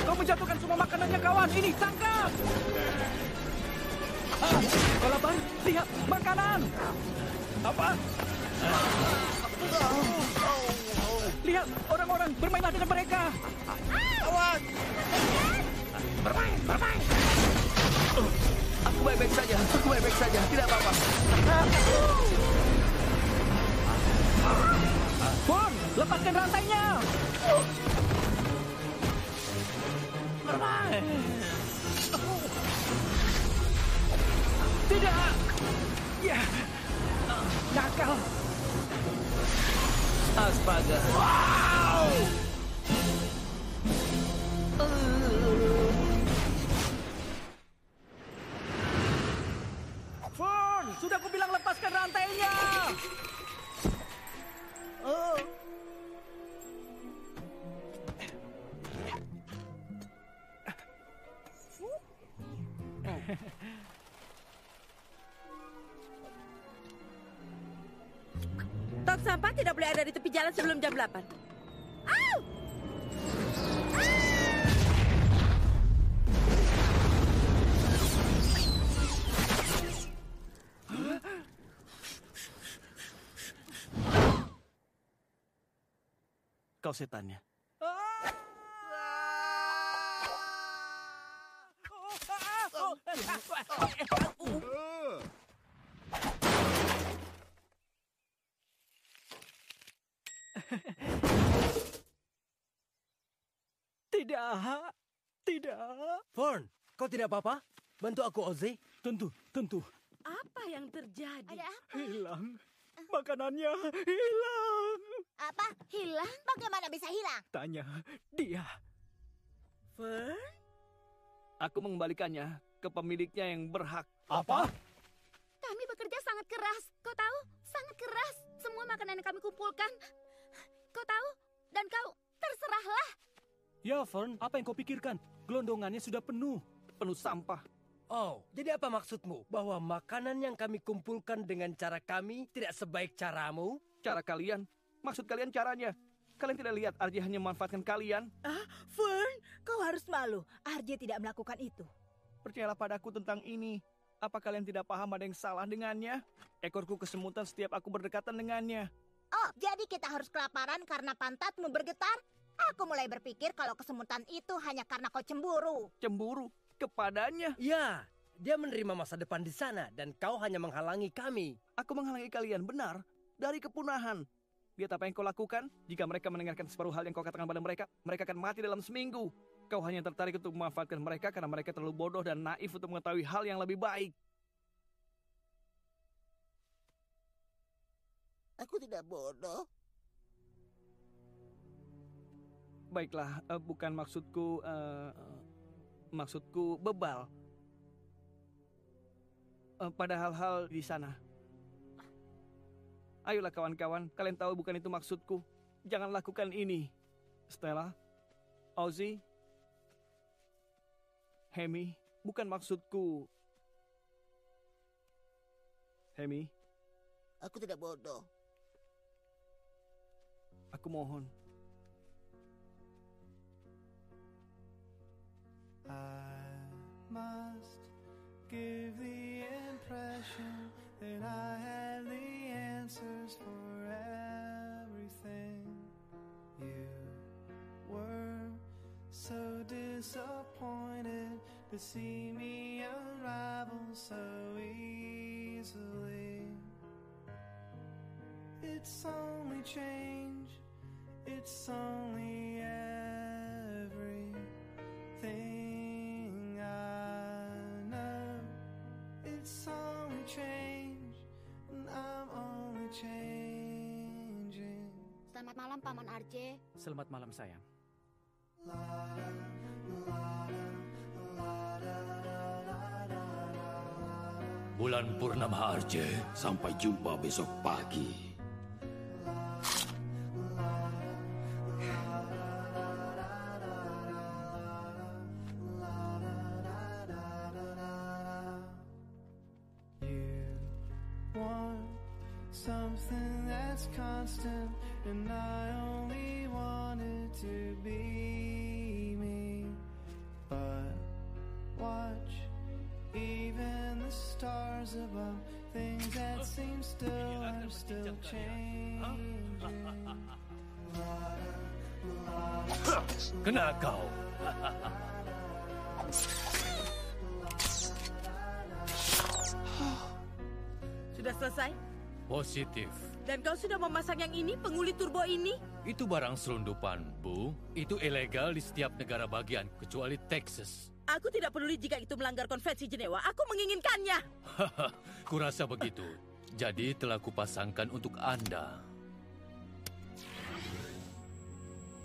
Kau menjatuhkan semua makanannya kawan. Ini tangkap. Balaban, lihat makanan. Apa? Lihat orang-orang bermainlah dengan mereka. Awas. Bermain, bermain. Aku baik-baik saja. Aku baik-baik saja. Tidak apa-apa. Fern, lepaskan rantainya. Bermain. Tidak. Ya. Nakal. Astaga. Wow. Fern, tepi jalan sebelum jam 8. Au! Kau setannya. Tidak. Tidak. Fern, kau tidak apa-apa? Bantu aku, Ozzy. Tentu, tentu. Apa yang terjadi? Ada apa? Hilang. Makanannya hilang. Apa? Hilang? Bagaimana bisa hilang? Tanya dia. Fern? Aku mengembalikannya ke pemiliknya yang berhak. Apa? Kami bekerja sangat keras. Kau tahu? Sangat keras. Semua makanan yang kami kumpulkan. Kau tahu? Dan kau terserahlah. Ya, Fern, apa yang kau pikirkan? Gelondongannya sudah penuh. Penuh sampah. Oh, jadi apa maksudmu? Bahwa makanan yang kami kumpulkan dengan cara kami tidak sebaik caramu? Cara kalian? Maksud kalian caranya? Kalian tidak lihat Arji hanya memanfaatkan kalian? Ah, Fern, kau harus malu. RJ tidak melakukan itu. Percayalah padaku tentang ini. Apa kalian tidak paham ada yang salah dengannya? Ekorku kesemutan setiap aku berdekatan dengannya. Oh, jadi kita harus kelaparan karena pantatmu bergetar? Aku mulai berpikir kalau kesemutan itu hanya karena kau cemburu. Cemburu kepadanya? Ya, dia menerima masa depan di sana dan kau hanya menghalangi kami. Aku menghalangi kalian, benar. Dari kepunahan. Lihat apa yang kau lakukan? Jika mereka mendengarkan separuh hal yang kau katakan pada mereka, mereka akan mati dalam seminggu. Kau hanya tertarik untuk memanfaatkan mereka karena mereka terlalu bodoh dan naif untuk mengetahui hal yang lebih baik. Aku tidak bodoh. Baiklah, eh, bukan maksudku... eh, maksudku bebal. Eh, pada hal-hal di sana. Ayolah kawan-kawan, kalian tahu bukan itu maksudku. Jangan lakukan ini. Stella, Ozzy, Hemi, bukan maksudku. Hemi, Aku tidak bodoh. aku mohon. I must give the impression that I had the answers for everything. You were so disappointed to see me unravel so easily. It's only change. It's only everything It's only change, and I'm only changing. Selamat malam, Paman Arje. Selamat malam sayang. Bulan Purnama Arje, sampai jumpa besok pagi. Positif. Dan kau sudah memasang yang ini, penguli turbo ini? Itu barang selundupan, Bu. Itu ilegal di setiap negara bagian, kecuali Texas. Aku tidak peduli jika itu melanggar konvensi Jenewa. Aku menginginkannya. Kurasa begitu. Jadi telah kupasangkan untuk Anda.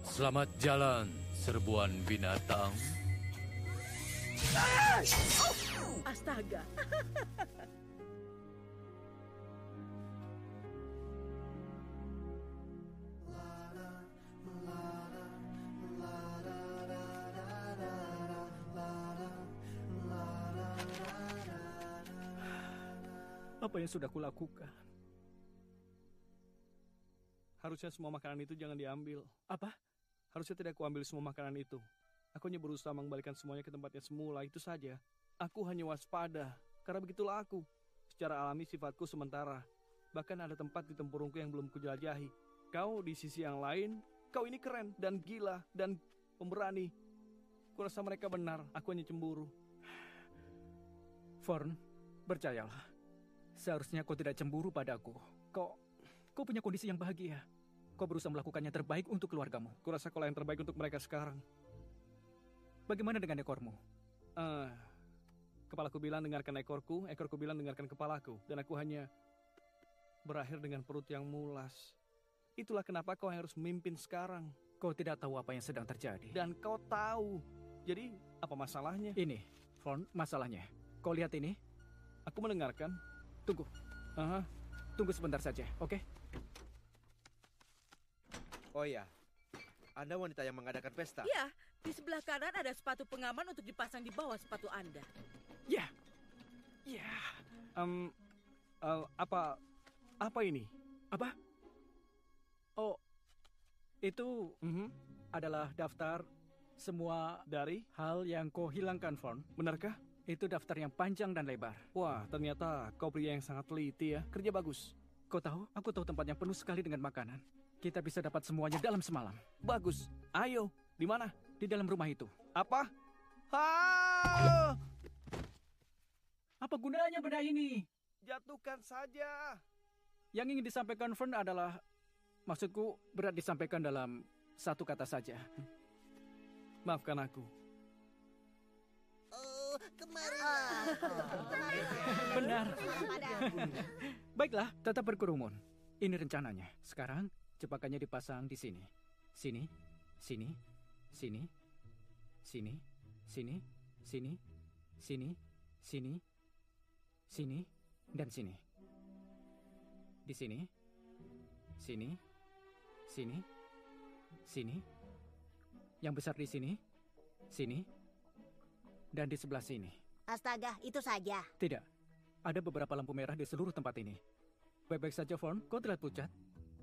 Selamat jalan, serbuan binatang. Astaga. Apa yang sudah kulakukan? Harusnya semua makanan itu jangan diambil. Apa? Harusnya tidak kuambil semua makanan itu. Aku hanya berusaha mengembalikan semuanya ke tempatnya semula, itu saja. Aku hanya waspada, karena begitulah aku. Secara alami sifatku sementara. Bahkan ada tempat di tempurungku yang belum kujelajahi. Kau di sisi yang lain, kau ini keren dan gila dan pemberani. Kurasa mereka benar, aku hanya cemburu. Forn, percayalah. Seharusnya kau tidak cemburu padaku. Kau, kau punya kondisi yang bahagia. Kau berusaha melakukannya terbaik untuk keluargamu. Kurasa kau yang terbaik untuk mereka sekarang. Bagaimana dengan ekormu? Eh, kepalaku bilang dengarkan ekorku, ekorku bilang dengarkan kepalaku. Dan aku hanya berakhir dengan perut yang mulas. Itulah kenapa kau yang harus memimpin sekarang. Kau tidak tahu apa yang sedang terjadi. Dan kau tahu. Jadi, apa masalahnya? Ini, Forn, masalahnya. Kau lihat ini? Aku mendengarkan. Tunggu. Aha. Tunggu sebentar saja, oke? Oh ya, Anda wanita yang mengadakan pesta? Ya, di sebelah kanan ada sepatu pengaman untuk dipasang di bawah sepatu Anda. Ya. Ya. Em, eh, apa apa ini? Apa? Oh, itu Mhm. adalah daftar semua Dari? hal yang kau hilangkan, Forn. Benarkah? Itu daftar yang panjang dan lebar. Wah, ternyata kau pria yang sangat teliti ya. Kerja bagus. Kau tahu, aku tahu tempat yang penuh sekali dengan makanan. Kita bisa dapat semuanya dalam semalam. Bagus. Ayo, di mana? Di dalam rumah itu. Apa? Ah! Apa gunanya benda ini? Jatuhkan saja. Yang ingin disampaikan Fern adalah, maksudku berat disampaikan dalam satu kata saja. Maafkan aku. Oh. Benar. Baiklah, tetap berkerumun. Ini rencananya. Sekarang, jebakannya dipasang di sini. Sini, sini, sini, sini, sini, sini, sini, sini, sini, dan sini. Di sini, sini, sini, sini. Yang besar di sini, sini, dan di sebelah sini. Astaga, itu saja. Tidak. Ada beberapa lampu merah di seluruh tempat ini. Baik-baik saja, Forn. Kau terlihat pucat.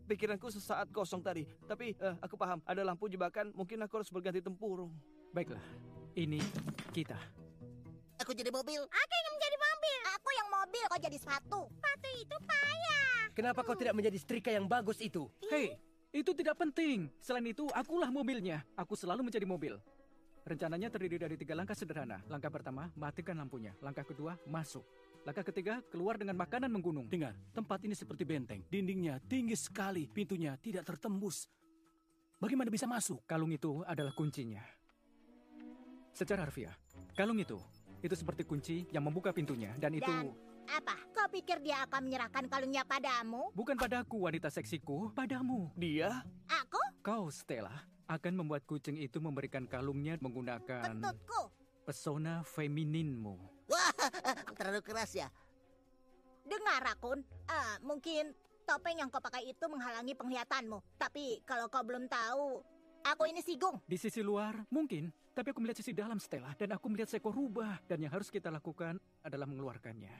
Pikiranku sesaat kosong tadi. Tapi eh, aku paham, ada lampu jebakan, mungkin aku harus berganti tempurung. Baiklah. Ini kita. Aku jadi mobil. Aku ingin menjadi mobil. Aku yang mobil, kau jadi sepatu. Sepatu itu payah. Kenapa kau tidak menjadi setrika yang bagus itu? Hei, itu tidak penting. Selain itu, akulah mobilnya. Aku selalu menjadi mobil. Rencananya terdiri dari tiga langkah sederhana. Langkah pertama, matikan lampunya. Langkah kedua, masuk. Langkah ketiga, keluar dengan makanan menggunung. Dengar, tempat ini seperti benteng. Dindingnya tinggi sekali, pintunya tidak tertembus. Bagaimana bisa masuk? Kalung itu adalah kuncinya. Secara harfiah, kalung itu itu seperti kunci yang membuka pintunya dan itu Dan apa? Kau pikir dia akan menyerahkan kalungnya padamu? bukan padaku wanita seksiku, padamu. Dia? Aku? Kau Stella akan membuat kucing itu memberikan kalungnya menggunakan Tutku. pesona femininmu. Wah, terlalu keras ya. Dengar, Rakun. Ah, mungkin topeng yang kau pakai itu menghalangi penglihatanmu. Tapi kalau kau belum tahu, aku ini Sigung. Di sisi luar mungkin, tapi aku melihat sisi dalam Stella dan aku melihat seekor rubah dan yang harus kita lakukan adalah mengeluarkannya.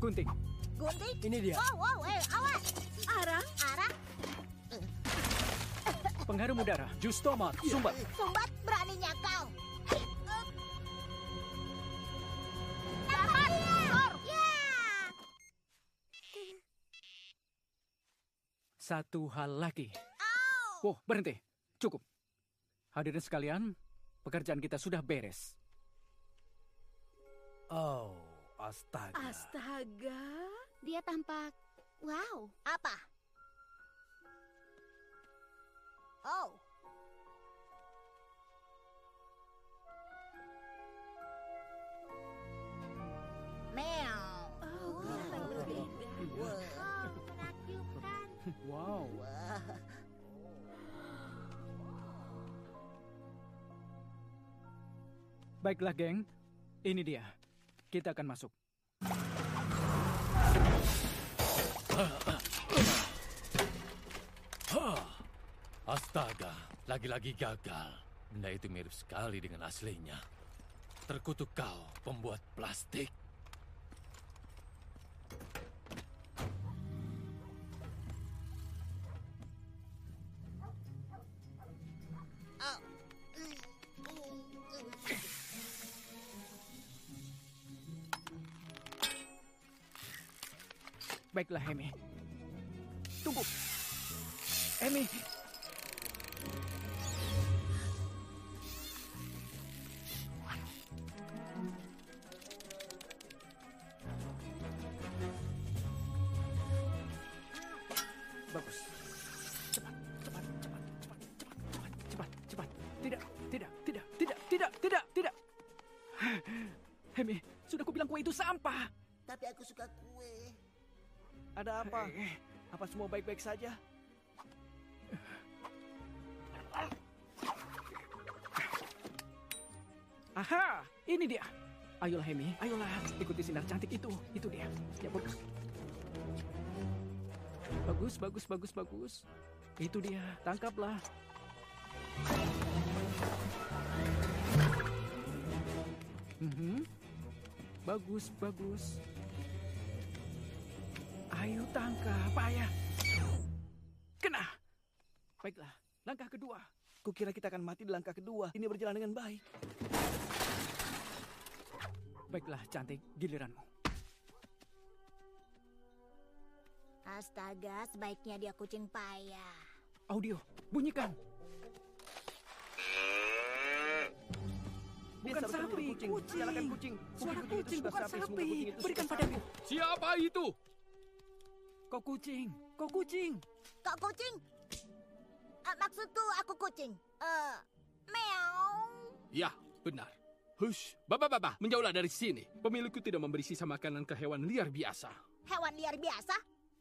Gunting. Gunting? Ini dia. Wow, wow, eh, awas. Arah? Arah? Pengharum udara, jus tomat, sumbat. Sumbat, beraninya kau. Dapat! Skor! Ya! Satu hal lagi. Oh, berhenti. Cukup. Hadirin sekalian, pekerjaan kita sudah beres. Oh, astaga. Astaga. Dia tampak wow. Apa? Oh. Meow. Oh, Wow. Baiklah, geng. Ini dia. Kita akan masuk. Astaga, lagi-lagi gagal. Benda itu mirip sekali dengan aslinya. Terkutuk kau, pembuat plastik. Itu sampah. Tapi aku suka kue. Ada apa? Apa semua baik-baik saja? Aha, ini dia. Ayolah Hemi, ayolah ikuti sinar cantik itu. Itu dia. Ya bagus. Bagus, bagus, bagus, bagus. Itu dia, tangkaplah. Mhm. Bagus, bagus. Ayo tangkap, ayah. Kena. Baiklah, langkah kedua. Kukira kita akan mati di langkah kedua. Ini berjalan dengan baik. Baiklah, cantik, giliranmu. Astaga, sebaiknya dia kucing payah. Audio, bunyikan. Bukan sapi, menjadi kucing. kucing. Nyalakan kucing. Suara kucing kucing, bukan sapi. Sapi. kucing itu Berikan padaku. Siapa itu? Kau kucing, kau kucing. Kau kucing? Ah, maksudku aku kucing. Eh, meow. Ya, benar. Hush, baba-baba, menjauhlah dari sini. Pemilikku tidak memberi sisa makanan ke hewan liar biasa. Hewan liar biasa?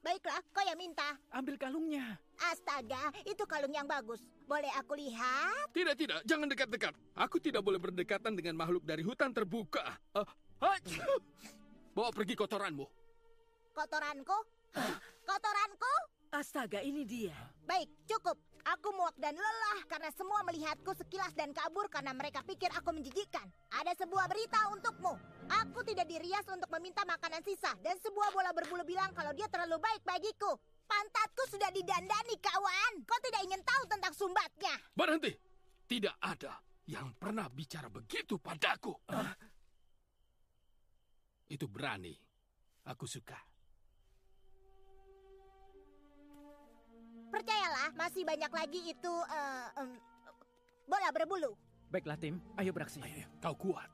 Baiklah, kau yang minta. Ambil kalungnya. Astaga, itu kalung yang bagus. Boleh aku lihat? Tidak, tidak, jangan dekat-dekat. Aku tidak boleh berdekatan dengan makhluk dari hutan terbuka. Uh! Bawa pergi kotoranmu. Kotoranku? Kotoranku? Astaga, ini dia. Baik, cukup. Aku muak dan lelah karena semua melihatku sekilas dan kabur karena mereka pikir aku menjijikkan. Ada sebuah berita untukmu. Aku tidak dirias untuk meminta makanan sisa dan sebuah bola berbulu bilang kalau dia terlalu baik bagiku. Pantatku sudah didandani, kawan. Kau tidak ingin tahu tentang sumbatnya. Berhenti. Tidak ada yang pernah bicara begitu padaku. Itu berani. Aku suka. Percayalah, masih banyak lagi itu eh, em, bola berbulu. Baiklah tim, ayo beraksi. Kau kuat.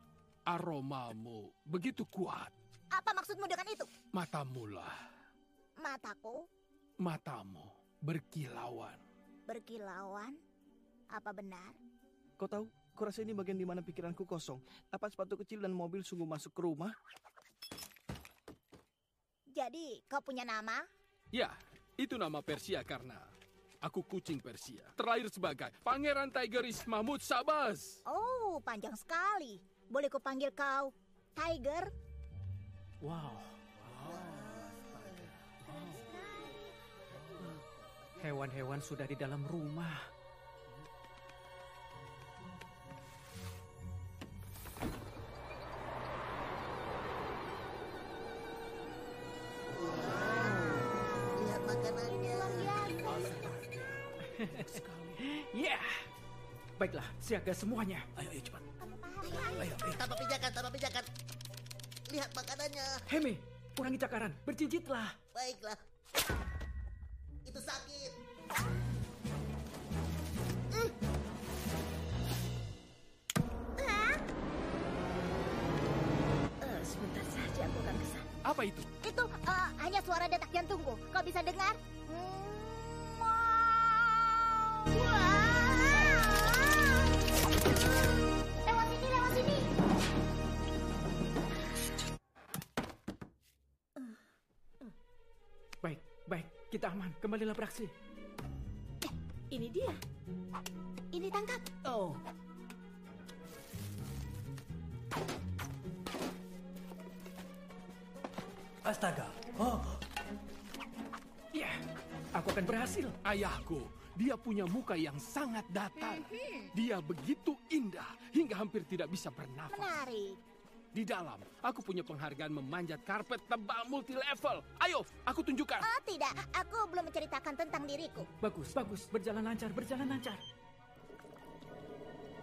Aromamu begitu kuat. Apa maksudmu dengan itu? Matamu lah. Mataku Matamu berkilauan. berkilauan. Apa benar? Kau tahu, kurasa ini bagian di mana pikiranku kosong. Apa sepatu kecil dan mobil sungguh masuk ke rumah? Jadi, kau punya nama? Ya, itu nama Persia karena aku kucing Persia. Terlahir sebagai Pangeran Tigeris Mahmud Sabas. Oh, panjang sekali. Boleh ku panggil kau Tiger? Wow. Hewan-hewan sudah di dalam rumah. Ya. Baiklah, siaga semuanya. Ayo, ayo cepat. Ayo, tanpa pijakan, tanpa pijakan. Lihat makanannya. Heme, kurangi cakaran, bercincitlah. Baiklah. Itu sakit. Eh, sebentar saja aku akan ke sana. Apa itu? Itu eh, hanya suara detak jantungku. Kau bisa dengar? Lewat baik, kita aman. Kembalilah beraksi. Ini dia. Ini tangkap. Oh. Astaga. Oh, Ya, aku akan berhasil. Ayahku, dia punya muka yang sangat datar. Dia begitu indah hingga hampir tidak bisa bernafas. Menarik. Di dalam, aku punya penghargaan memanjat karpet tebal multi level. Ayo, aku tunjukkan. Oh tidak, aku belum menceritakan tentang diriku. Bagus, bagus. Berjalan lancar, berjalan lancar.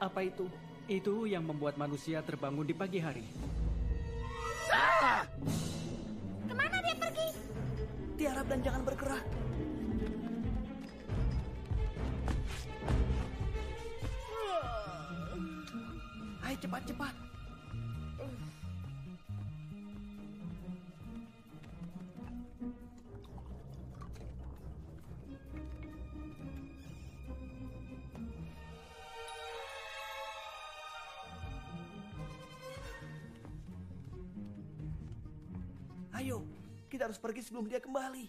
Apa itu? Itu yang membuat manusia terbangun di pagi hari. Ke mana dia pergi? Tiarap dan jangan bergerak. Ayo cepat pergi sebelum dia kembali.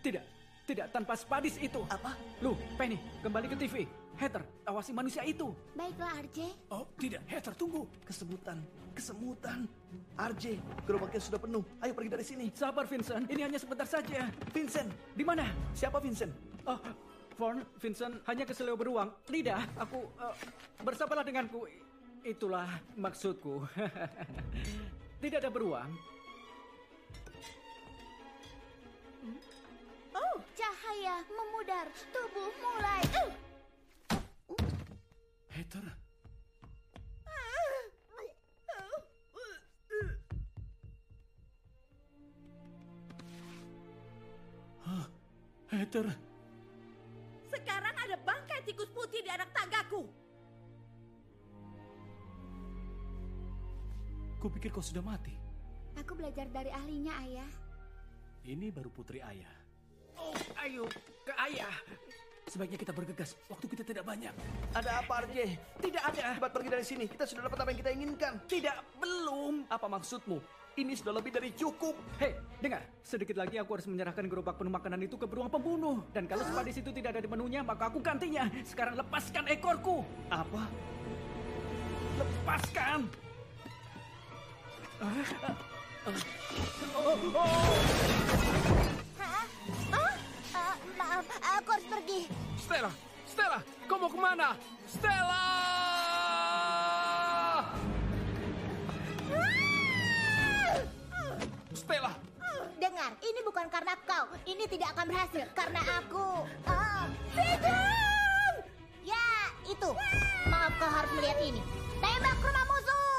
Tidak, tidak tanpa spadis itu. Apa? Lu, Penny, kembali ke TV. Heather, awasi manusia itu. Baiklah, RJ. Oh, tidak. Heather, tunggu. Kesemutan, kesemutan. RJ, gerobaknya sudah penuh. Ayo pergi dari sini. Sabar, Vincent. Ini hanya sebentar saja. Vincent, Di mana? siapa Vincent? Oh, Vaughn, Vincent, hanya keselio beruang. Tidak, aku... eh, bersabarlah denganku. Itulah maksudku. Tidak ada beruang. Cahaya memudar. Tubuh mulai. Uh. Heather, Heather, Sekarang ada bangkai tikus putih di anak tanggaku. Kupikir kau sudah mati. Aku belajar dari ahlinya, Ayah. Ini baru putri ayah. Oh, ayo, ke ayah. Sebaiknya kita bergegas. Waktu kita tidak banyak. Ada apa RJ? Tidak ada. Cepat pergi dari sini. Kita sudah dapat apa yang kita inginkan. Tidak, belum. Apa maksudmu? Ini sudah lebih dari cukup. Hei, dengar. Sedikit lagi aku harus menyerahkan gerobak penuh makanan itu ke beruang pembunuh. Dan kalau spadis itu tidak ada di menunya, maka aku gantinya. Sekarang lepaskan ekorku. Apa? Lepaskan. Hah? Oh, aku harus pergi. Stella, Stella, kau mau ke mana? Stella! Stella, Dengar, ini bukan karena kau. Ini tidak akan berhasil karena aku. Oh! Ya, itu. Maaf kau harus melihat ini. Tembak rumah musuh.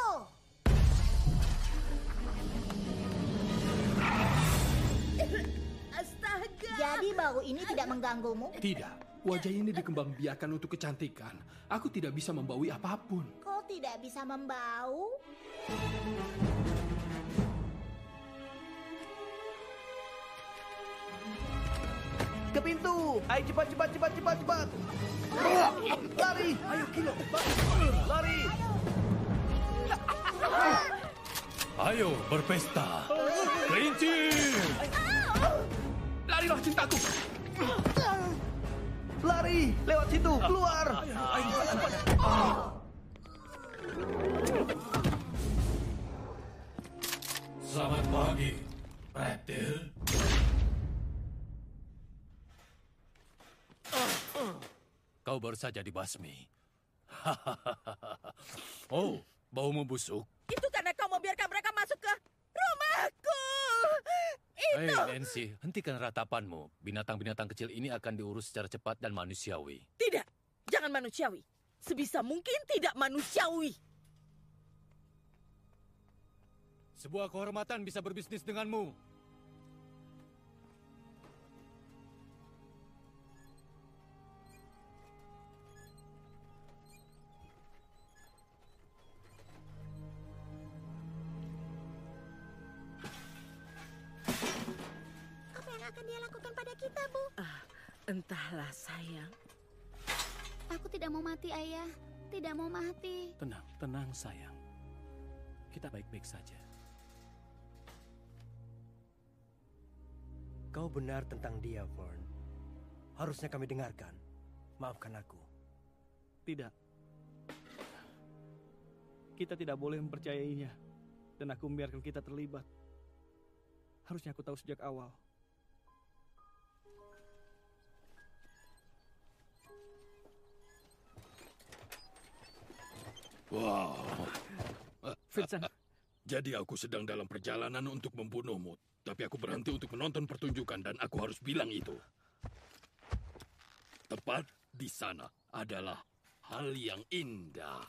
Jadi bau ini tidak mengganggumu? tidak. Wajah ini dikembang biarkan untuk kecantikan. Aku tidak bisa membaui apa pun. Kau tidak bisa membau? Ke pintu. Ayo cepat cepat cepat cepat cepat. Lari. Ayo kilo. Lari. Ayo berpesta. Kelinci. Larilah cintaku. Lari. Lewat situ. Keluar. Selamat pagi, reptil. Kau baru saja dibasmi. oh, baumu busuk. Itu karena kau membiarkan mereka masuk ke rumahku. Hei Itu. Nancy, hentikan ratapanmu. Binatang-binatang kecil ini akan diurus secara cepat dan manusiawi. Tidak, jangan manusiawi. Sebisa mungkin tidak manusiawi. Sebuah kehormatan bisa berbisnis denganmu. Entahlah sayang. Aku tidak mau mati, Ayah. Tidak mau mati. Tenang, tenang sayang. Kita baik-baik saja. Kau benar tentang dia, Vern. Harusnya kami dengarkan. Maafkan aku. Tidak. Kita tidak boleh mempercayainya. Dan aku membiarkan kita terlibat. Harusnya aku tahu sejak awal. Wow. Vincent. Jadi aku sedang dalam perjalanan untuk membunuhmu. Tapi aku berhenti untuk menonton pertunjukan dan aku harus bilang itu. Tepat di sana adalah hal yang indah.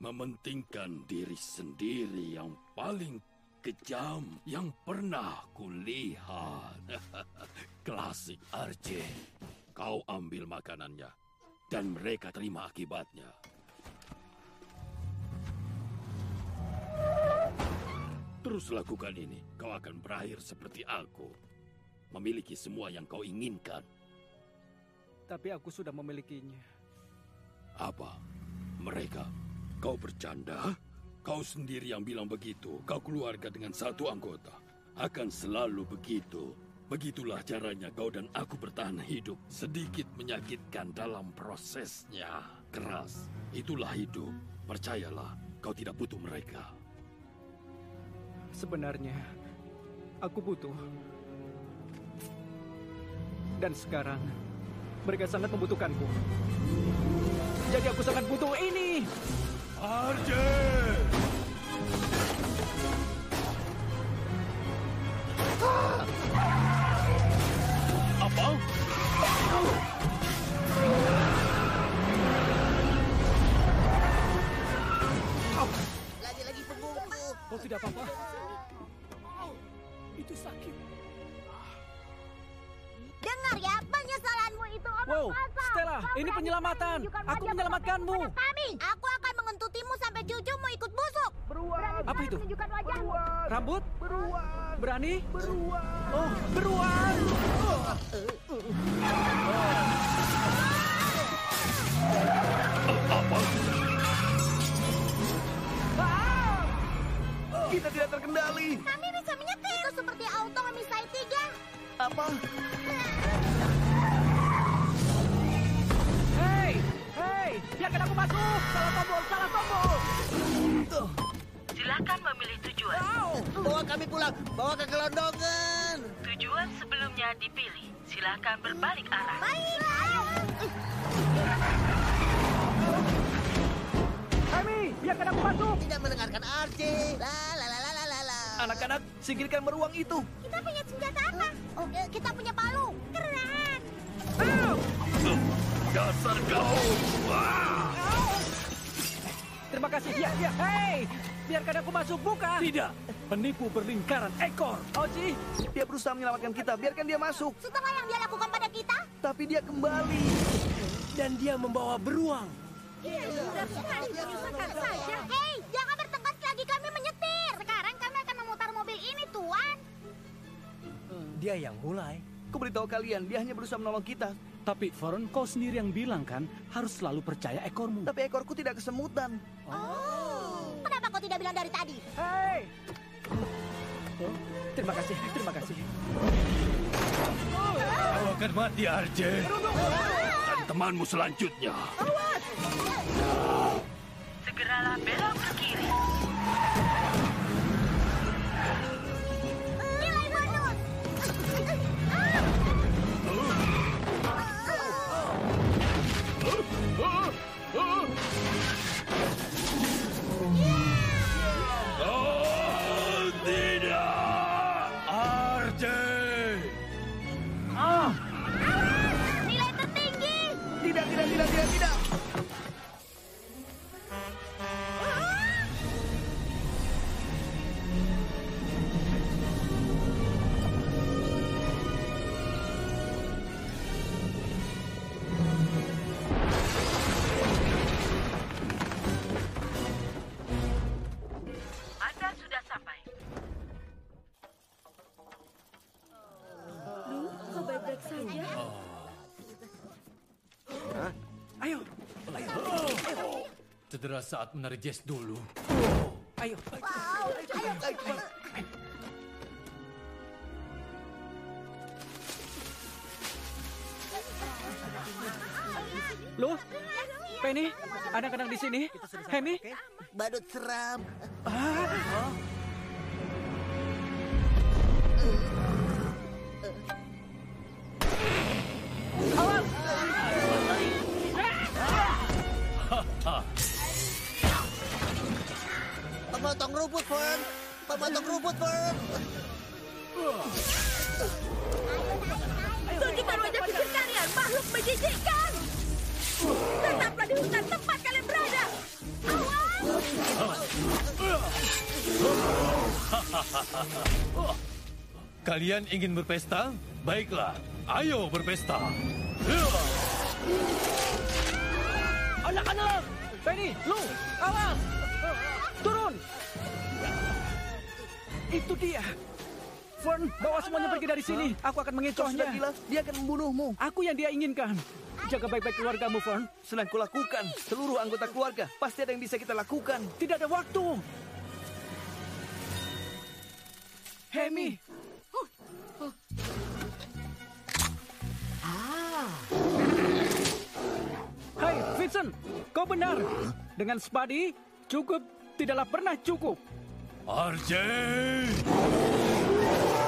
Mementingkan diri sendiri yang paling kejam yang pernah kulihat. Klasik RJ. Kau ambil makanannya dan mereka terima akibatnya. Terus lakukan ini, kau akan berakhir seperti aku. Memiliki semua yang kau inginkan. Tapi aku sudah memilikinya. Apa? Mereka? Kau bercanda? Kau sendiri yang bilang begitu. Kau keluarga dengan satu anggota. Akan selalu begitu. Begitulah caranya kau dan aku bertahan hidup. Sedikit menyakitkan dalam prosesnya. Keras. Itulah hidup. Percayalah, kau tidak butuh mereka. Sebenarnya, aku butuh. Dan sekarang, mereka sangat membutuhkanku. Jadi aku sangat butuh ini. RJ! Apa? Punggungku. Oh, tidak apa-apa. Itu sakit. Dengar ya, penyesalanmu itu omong Wow, kosong. Stella, Kau ini penyelamatan. Aku menyelamatkanmu. Kami. Aku akan menguntutimu sampai cucumu ikut busuk. Beruang. Apa itu? Wajahmu. Rambut? Beruang. Berani? Beruang. Oh, beruang. Kita tidak terkendali. Kami bisa menyetir. Itu seperti auto memisai tiga. Apa? Hei, hei, biarkan aku masuk. Salah tombol, salah tombol. Silakan memilih tujuan. Bawa kami pulang. Bawa ke gelondongan. Tujuan sebelumnya dipilih. Silakan berbalik arah. Amy, biarkan aku masuk. Tidak mendengarkan RJ. La la la la la la. Anak-anak, singkirkan beruang itu. Kita punya senjata apa? Oh, eh, kita punya palu. Keren. Dasar kau! Terima kasih. Ya, ya. Hei, biarkan aku masuk, buka. Tidak. Penipu berlingkaran ekor. Oji, dia berusaha menyelamatkan kita. Biarkan dia masuk. Setelah yang dia lakukan pada kita, Tapi dia kembali. Dan dia membawa beruang. Iya, mudah sekali menyusahkan saja. hei, jangan bertengkar lagi kami menyetir. Sekarang kami akan memutar mobil ini, Tuan. Dia yang mulai. Aku beritahu kalian, dia hanya berusaha menolong kita. Tapi Fern, kau sendiri yang bilang kan harus selalu percaya ekormu. Tapi ekorku tidak kesemutan. Oh. Kenapa kau tidak bilang dari tadi? Hei! Terima kasih, terima kasih. Kau akan mati, Arjen. Dan temanmu selanjutnya. Segeralah belok ke Saat menari jazz dulu. Ayo. Loh, Penny, anak-anak di sini. Hemi, Badut seram. Pemotong rumput, Fern. Pemotong rumput, Fern. Tunjukkan wajah kecil kalian, makhluk menjijikkan! Tetaplah di hutan tempat kalian berada! Kalian ingin berpesta? Baiklah, ayo berpesta. anak-anak! Penny, Lu, awas! Turun! Itu dia. Fern, bawa semuanya pergi dari sini. Aku akan mengecohnya. gila, dia akan membunuhmu. Aku yang dia inginkan. Jaga baik-baik keluargamu, Fern. Sedang kulakukan. Seluruh anggota keluarga. Pasti ada yang bisa kita lakukan. Tidak ada waktu. Hemi, Hai, Vincent, kau benar. Dengan Spadi, cukup tidaklah pernah cukup. Arjen!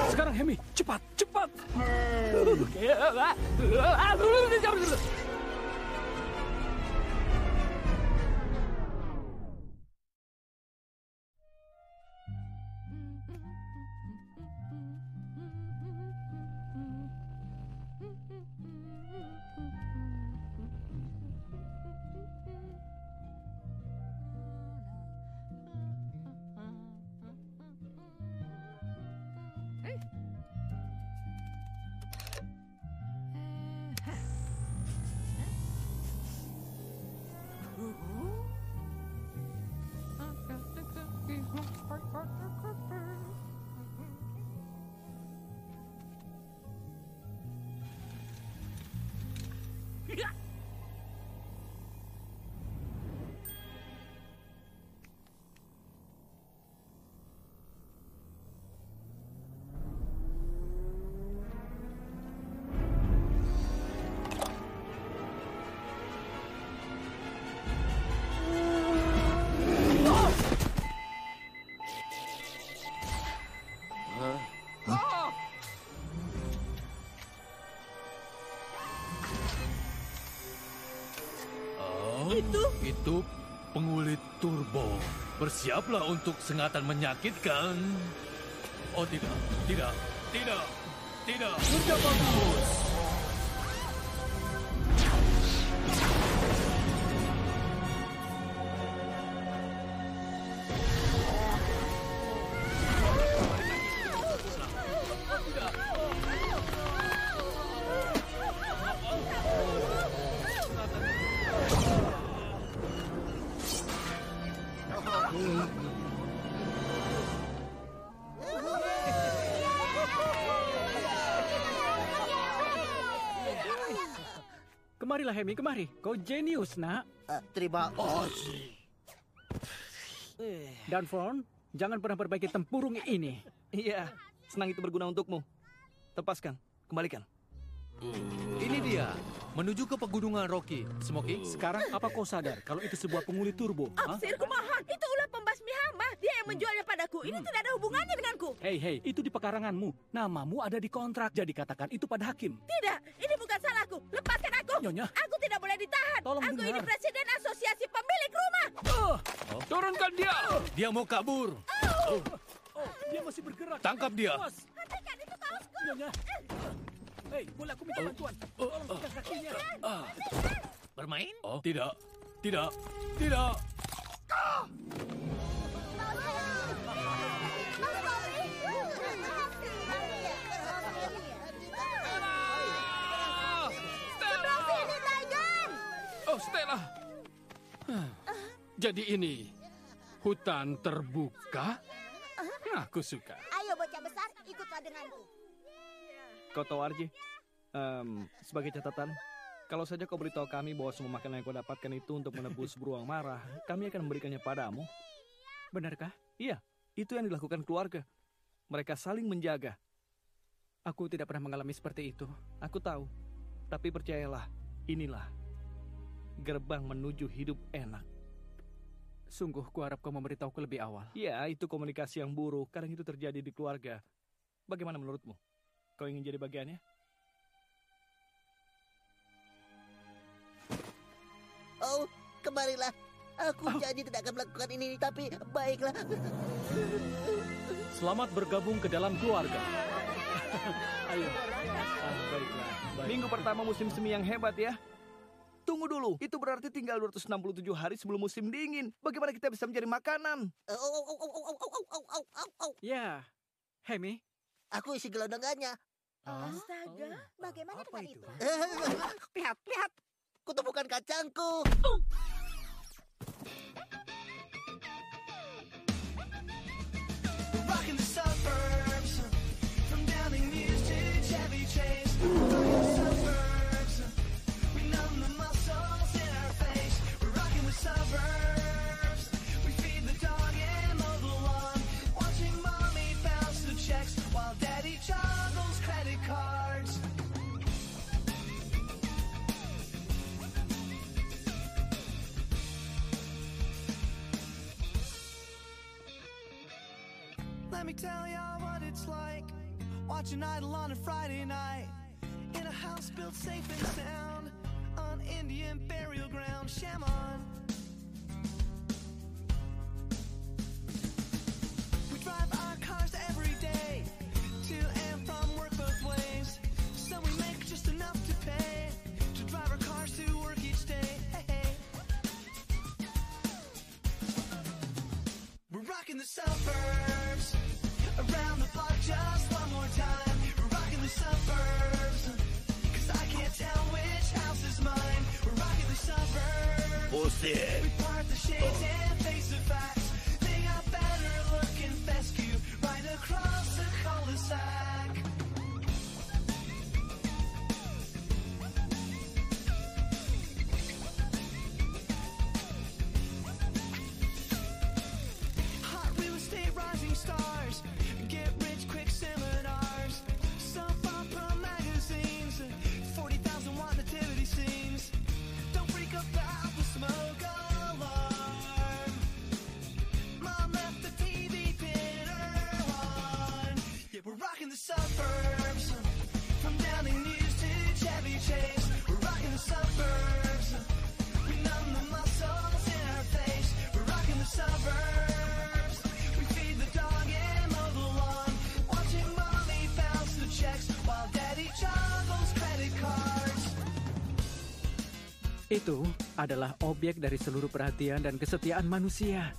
Sekarang Hemi, cepat, cepat. Itu? Pengulit turbo. Bersiaplah untuk sengatan menyakitkan. Oh tidak, tidak, tidak, tidak. Sudah bagus. Kemarilah, Hemi, kemari. Kau jenius, nak. terima kasih. Dan Fron, jangan pernah perbaiki tempurung ini. Iya, senang itu berguna untukmu. Tepaskan, kembalikan. Ini dia, menuju ke pegunungan Rocky. Smoky, sekarang apa kau sadar kalau itu sebuah penguli turbo? Hah? Sir, kumohon. Itu ulah pembasmi hama. Dia yang menjualnya padaku. Ini tidak ada hubungannya denganku. Hei, hei, itu di pekaranganmu. Namamu ada di kontrak, jadi katakan itu pada hakim. Tidak, ini bukan salahku. Lepaskan aku. Nyonya. Aku tidak boleh ditahan. Tolong aku ini dengar. presiden asosiasi pemilik rumah. Turunkan dia! Dia mau kabur. Oh, dia masih bergerak. Tangkap dia. Awas. Hentikan itu kaosku. Nyonya. Hei, boleh aku minta bantuan? Tolong pegang kakinya. Bermain? Oh, tidak. Tidak. Tidak. Sebelah Oh, Stella. Jadi ini hutan terbuka? Aku suka. Ayo bocah besar, ikutlah denganku. Kau tahu Arji, Em, sebagai catatan, kalau saja kau beritahu kami bahwa semua makanan yang kau dapatkan itu untuk menebus beruang marah, kami akan memberikannya padamu. Benarkah? Iya, itu yang dilakukan keluarga. Mereka saling menjaga. Aku tidak pernah mengalami seperti itu. Aku tahu, tapi percayalah, inilah gerbang menuju hidup enak. Sungguh, kuharap kau memberitahuku lebih awal. Ya, itu komunikasi yang buruk. Kadang itu terjadi di keluarga. Bagaimana menurutmu? Kau ingin jadi bagiannya? Oh, kemarilah. Aku janji tidak akan melakukan ini, tapi baiklah. Selamat bergabung ke dalam keluarga. Ayo. Ah, baiklah. Minggu pertama musim semi yang hebat ya. Tunggu dulu, itu berarti tinggal 267 hari sebelum musim dingin. Bagaimana kita bisa mencari makanan? Ya, Hemi. Aku isi gelondongannya. Astaga, bagaimana dengan itu? lihat, lihat. Kutemukan kacangku. Watching Idol on a Friday night in a house built safe and sound on Indian burial ground. Sham Itu adalah objek dari seluruh perhatian dan kesetiaan manusia.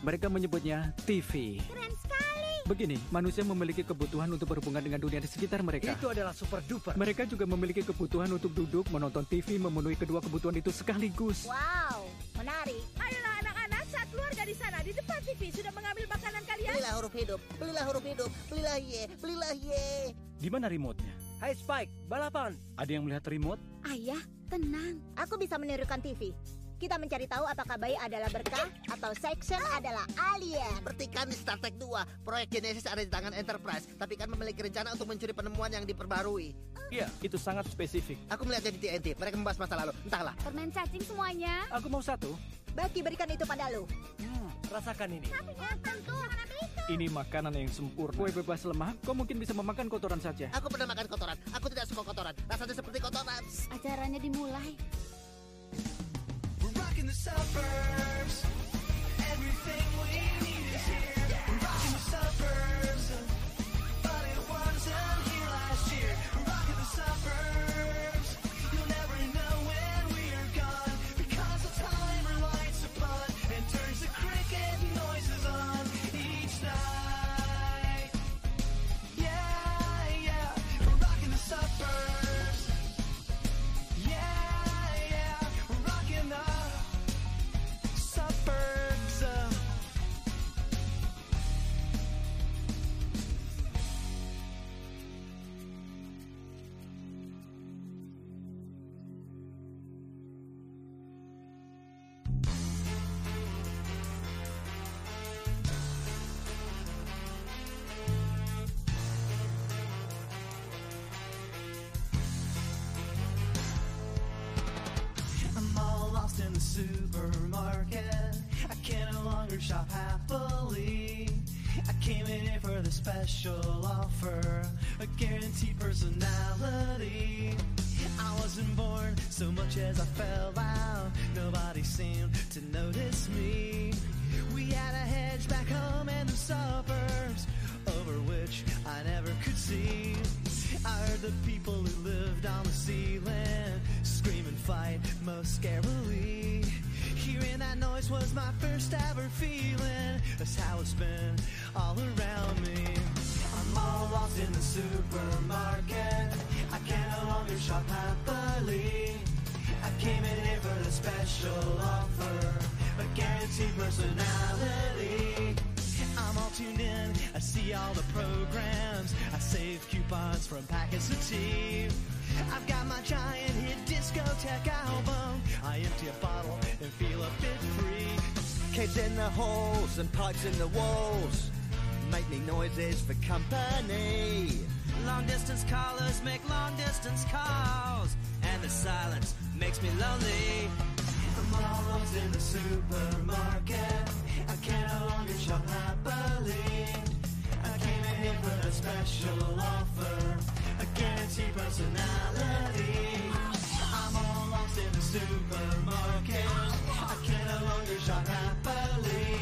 Mereka menyebutnya TV. Keren sekali. Begini, manusia memiliki kebutuhan untuk berhubungan dengan dunia di sekitar mereka. Itu adalah super duper. Mereka juga memiliki kebutuhan untuk duduk, menonton TV, memenuhi kedua kebutuhan itu sekaligus. Wow, menarik. Ayolah anak-anak, saat keluarga di sana di depan TV sudah mengambil makanan kalian. Belilah huruf hidup, belilah huruf hidup, belilah ye, belilah ye. Di mana remote-nya? Hai Spike, balapan. Ada yang melihat remote? Ayah, tenang. Aku bisa menirukan TV. Kita mencari tahu apakah bayi adalah berkah atau section adalah alien. Seperti kan di Star Trek 2, proyek Genesis ada di tangan Enterprise, tapi kan memiliki rencana untuk mencuri penemuan yang diperbarui. Iya, itu sangat spesifik. Aku melihatnya di TNT, mereka membahas masa lalu, entahlah. Permen cacing semuanya. Aku mau satu. Baki berikan itu pada lu. Rasakan ini. Ini makanan yang sempurna. Kue bebas lemak, kau mungkin bisa memakan kotoran saja. Aku pernah makan kotoran, aku tidak suka kotoran. Rasanya seperti kotoran. Acaranya dimulai. We're rocking the suburbs. I came in here for the special offer, a guaranteed personality. I'm all tuned in. I see all the programs. I save coupons from packets of tea. I've got my giant hit discotheque album. I empty a bottle and feel a bit free. Kids in the halls and pipes in the walls make me noises for company. Long distance callers make long distance calls, and the silence makes me lonely. Tomorrow's in the supermarket. I can no longer shop happily. I came in here for a special offer, a guaranteed personality. I'm all lost in the supermarket. I can no longer shop happily.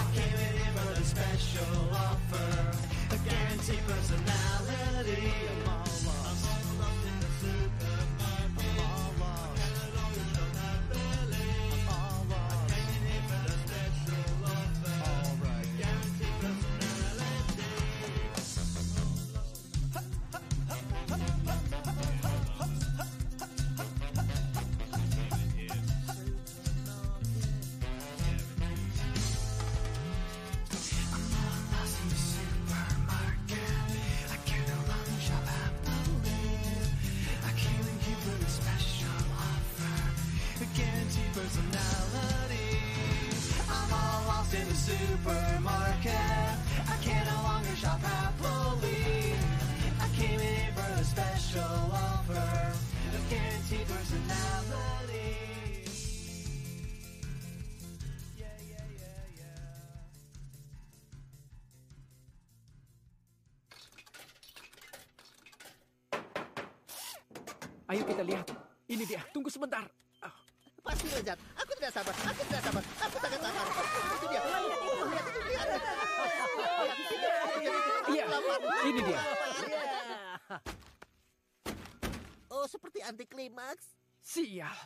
I came in here for a special offer, a guaranteed personality. Personality. Ayo kita lihat. Ini dia. Tunggu sebentar. Pasti lezat. Aku tidak sabar. Aku tidak sabar. Aku sangat sabar. Itu dia. Lihat itu. Itu. Iya, ini dia. Seperti anti klimaks. Sial.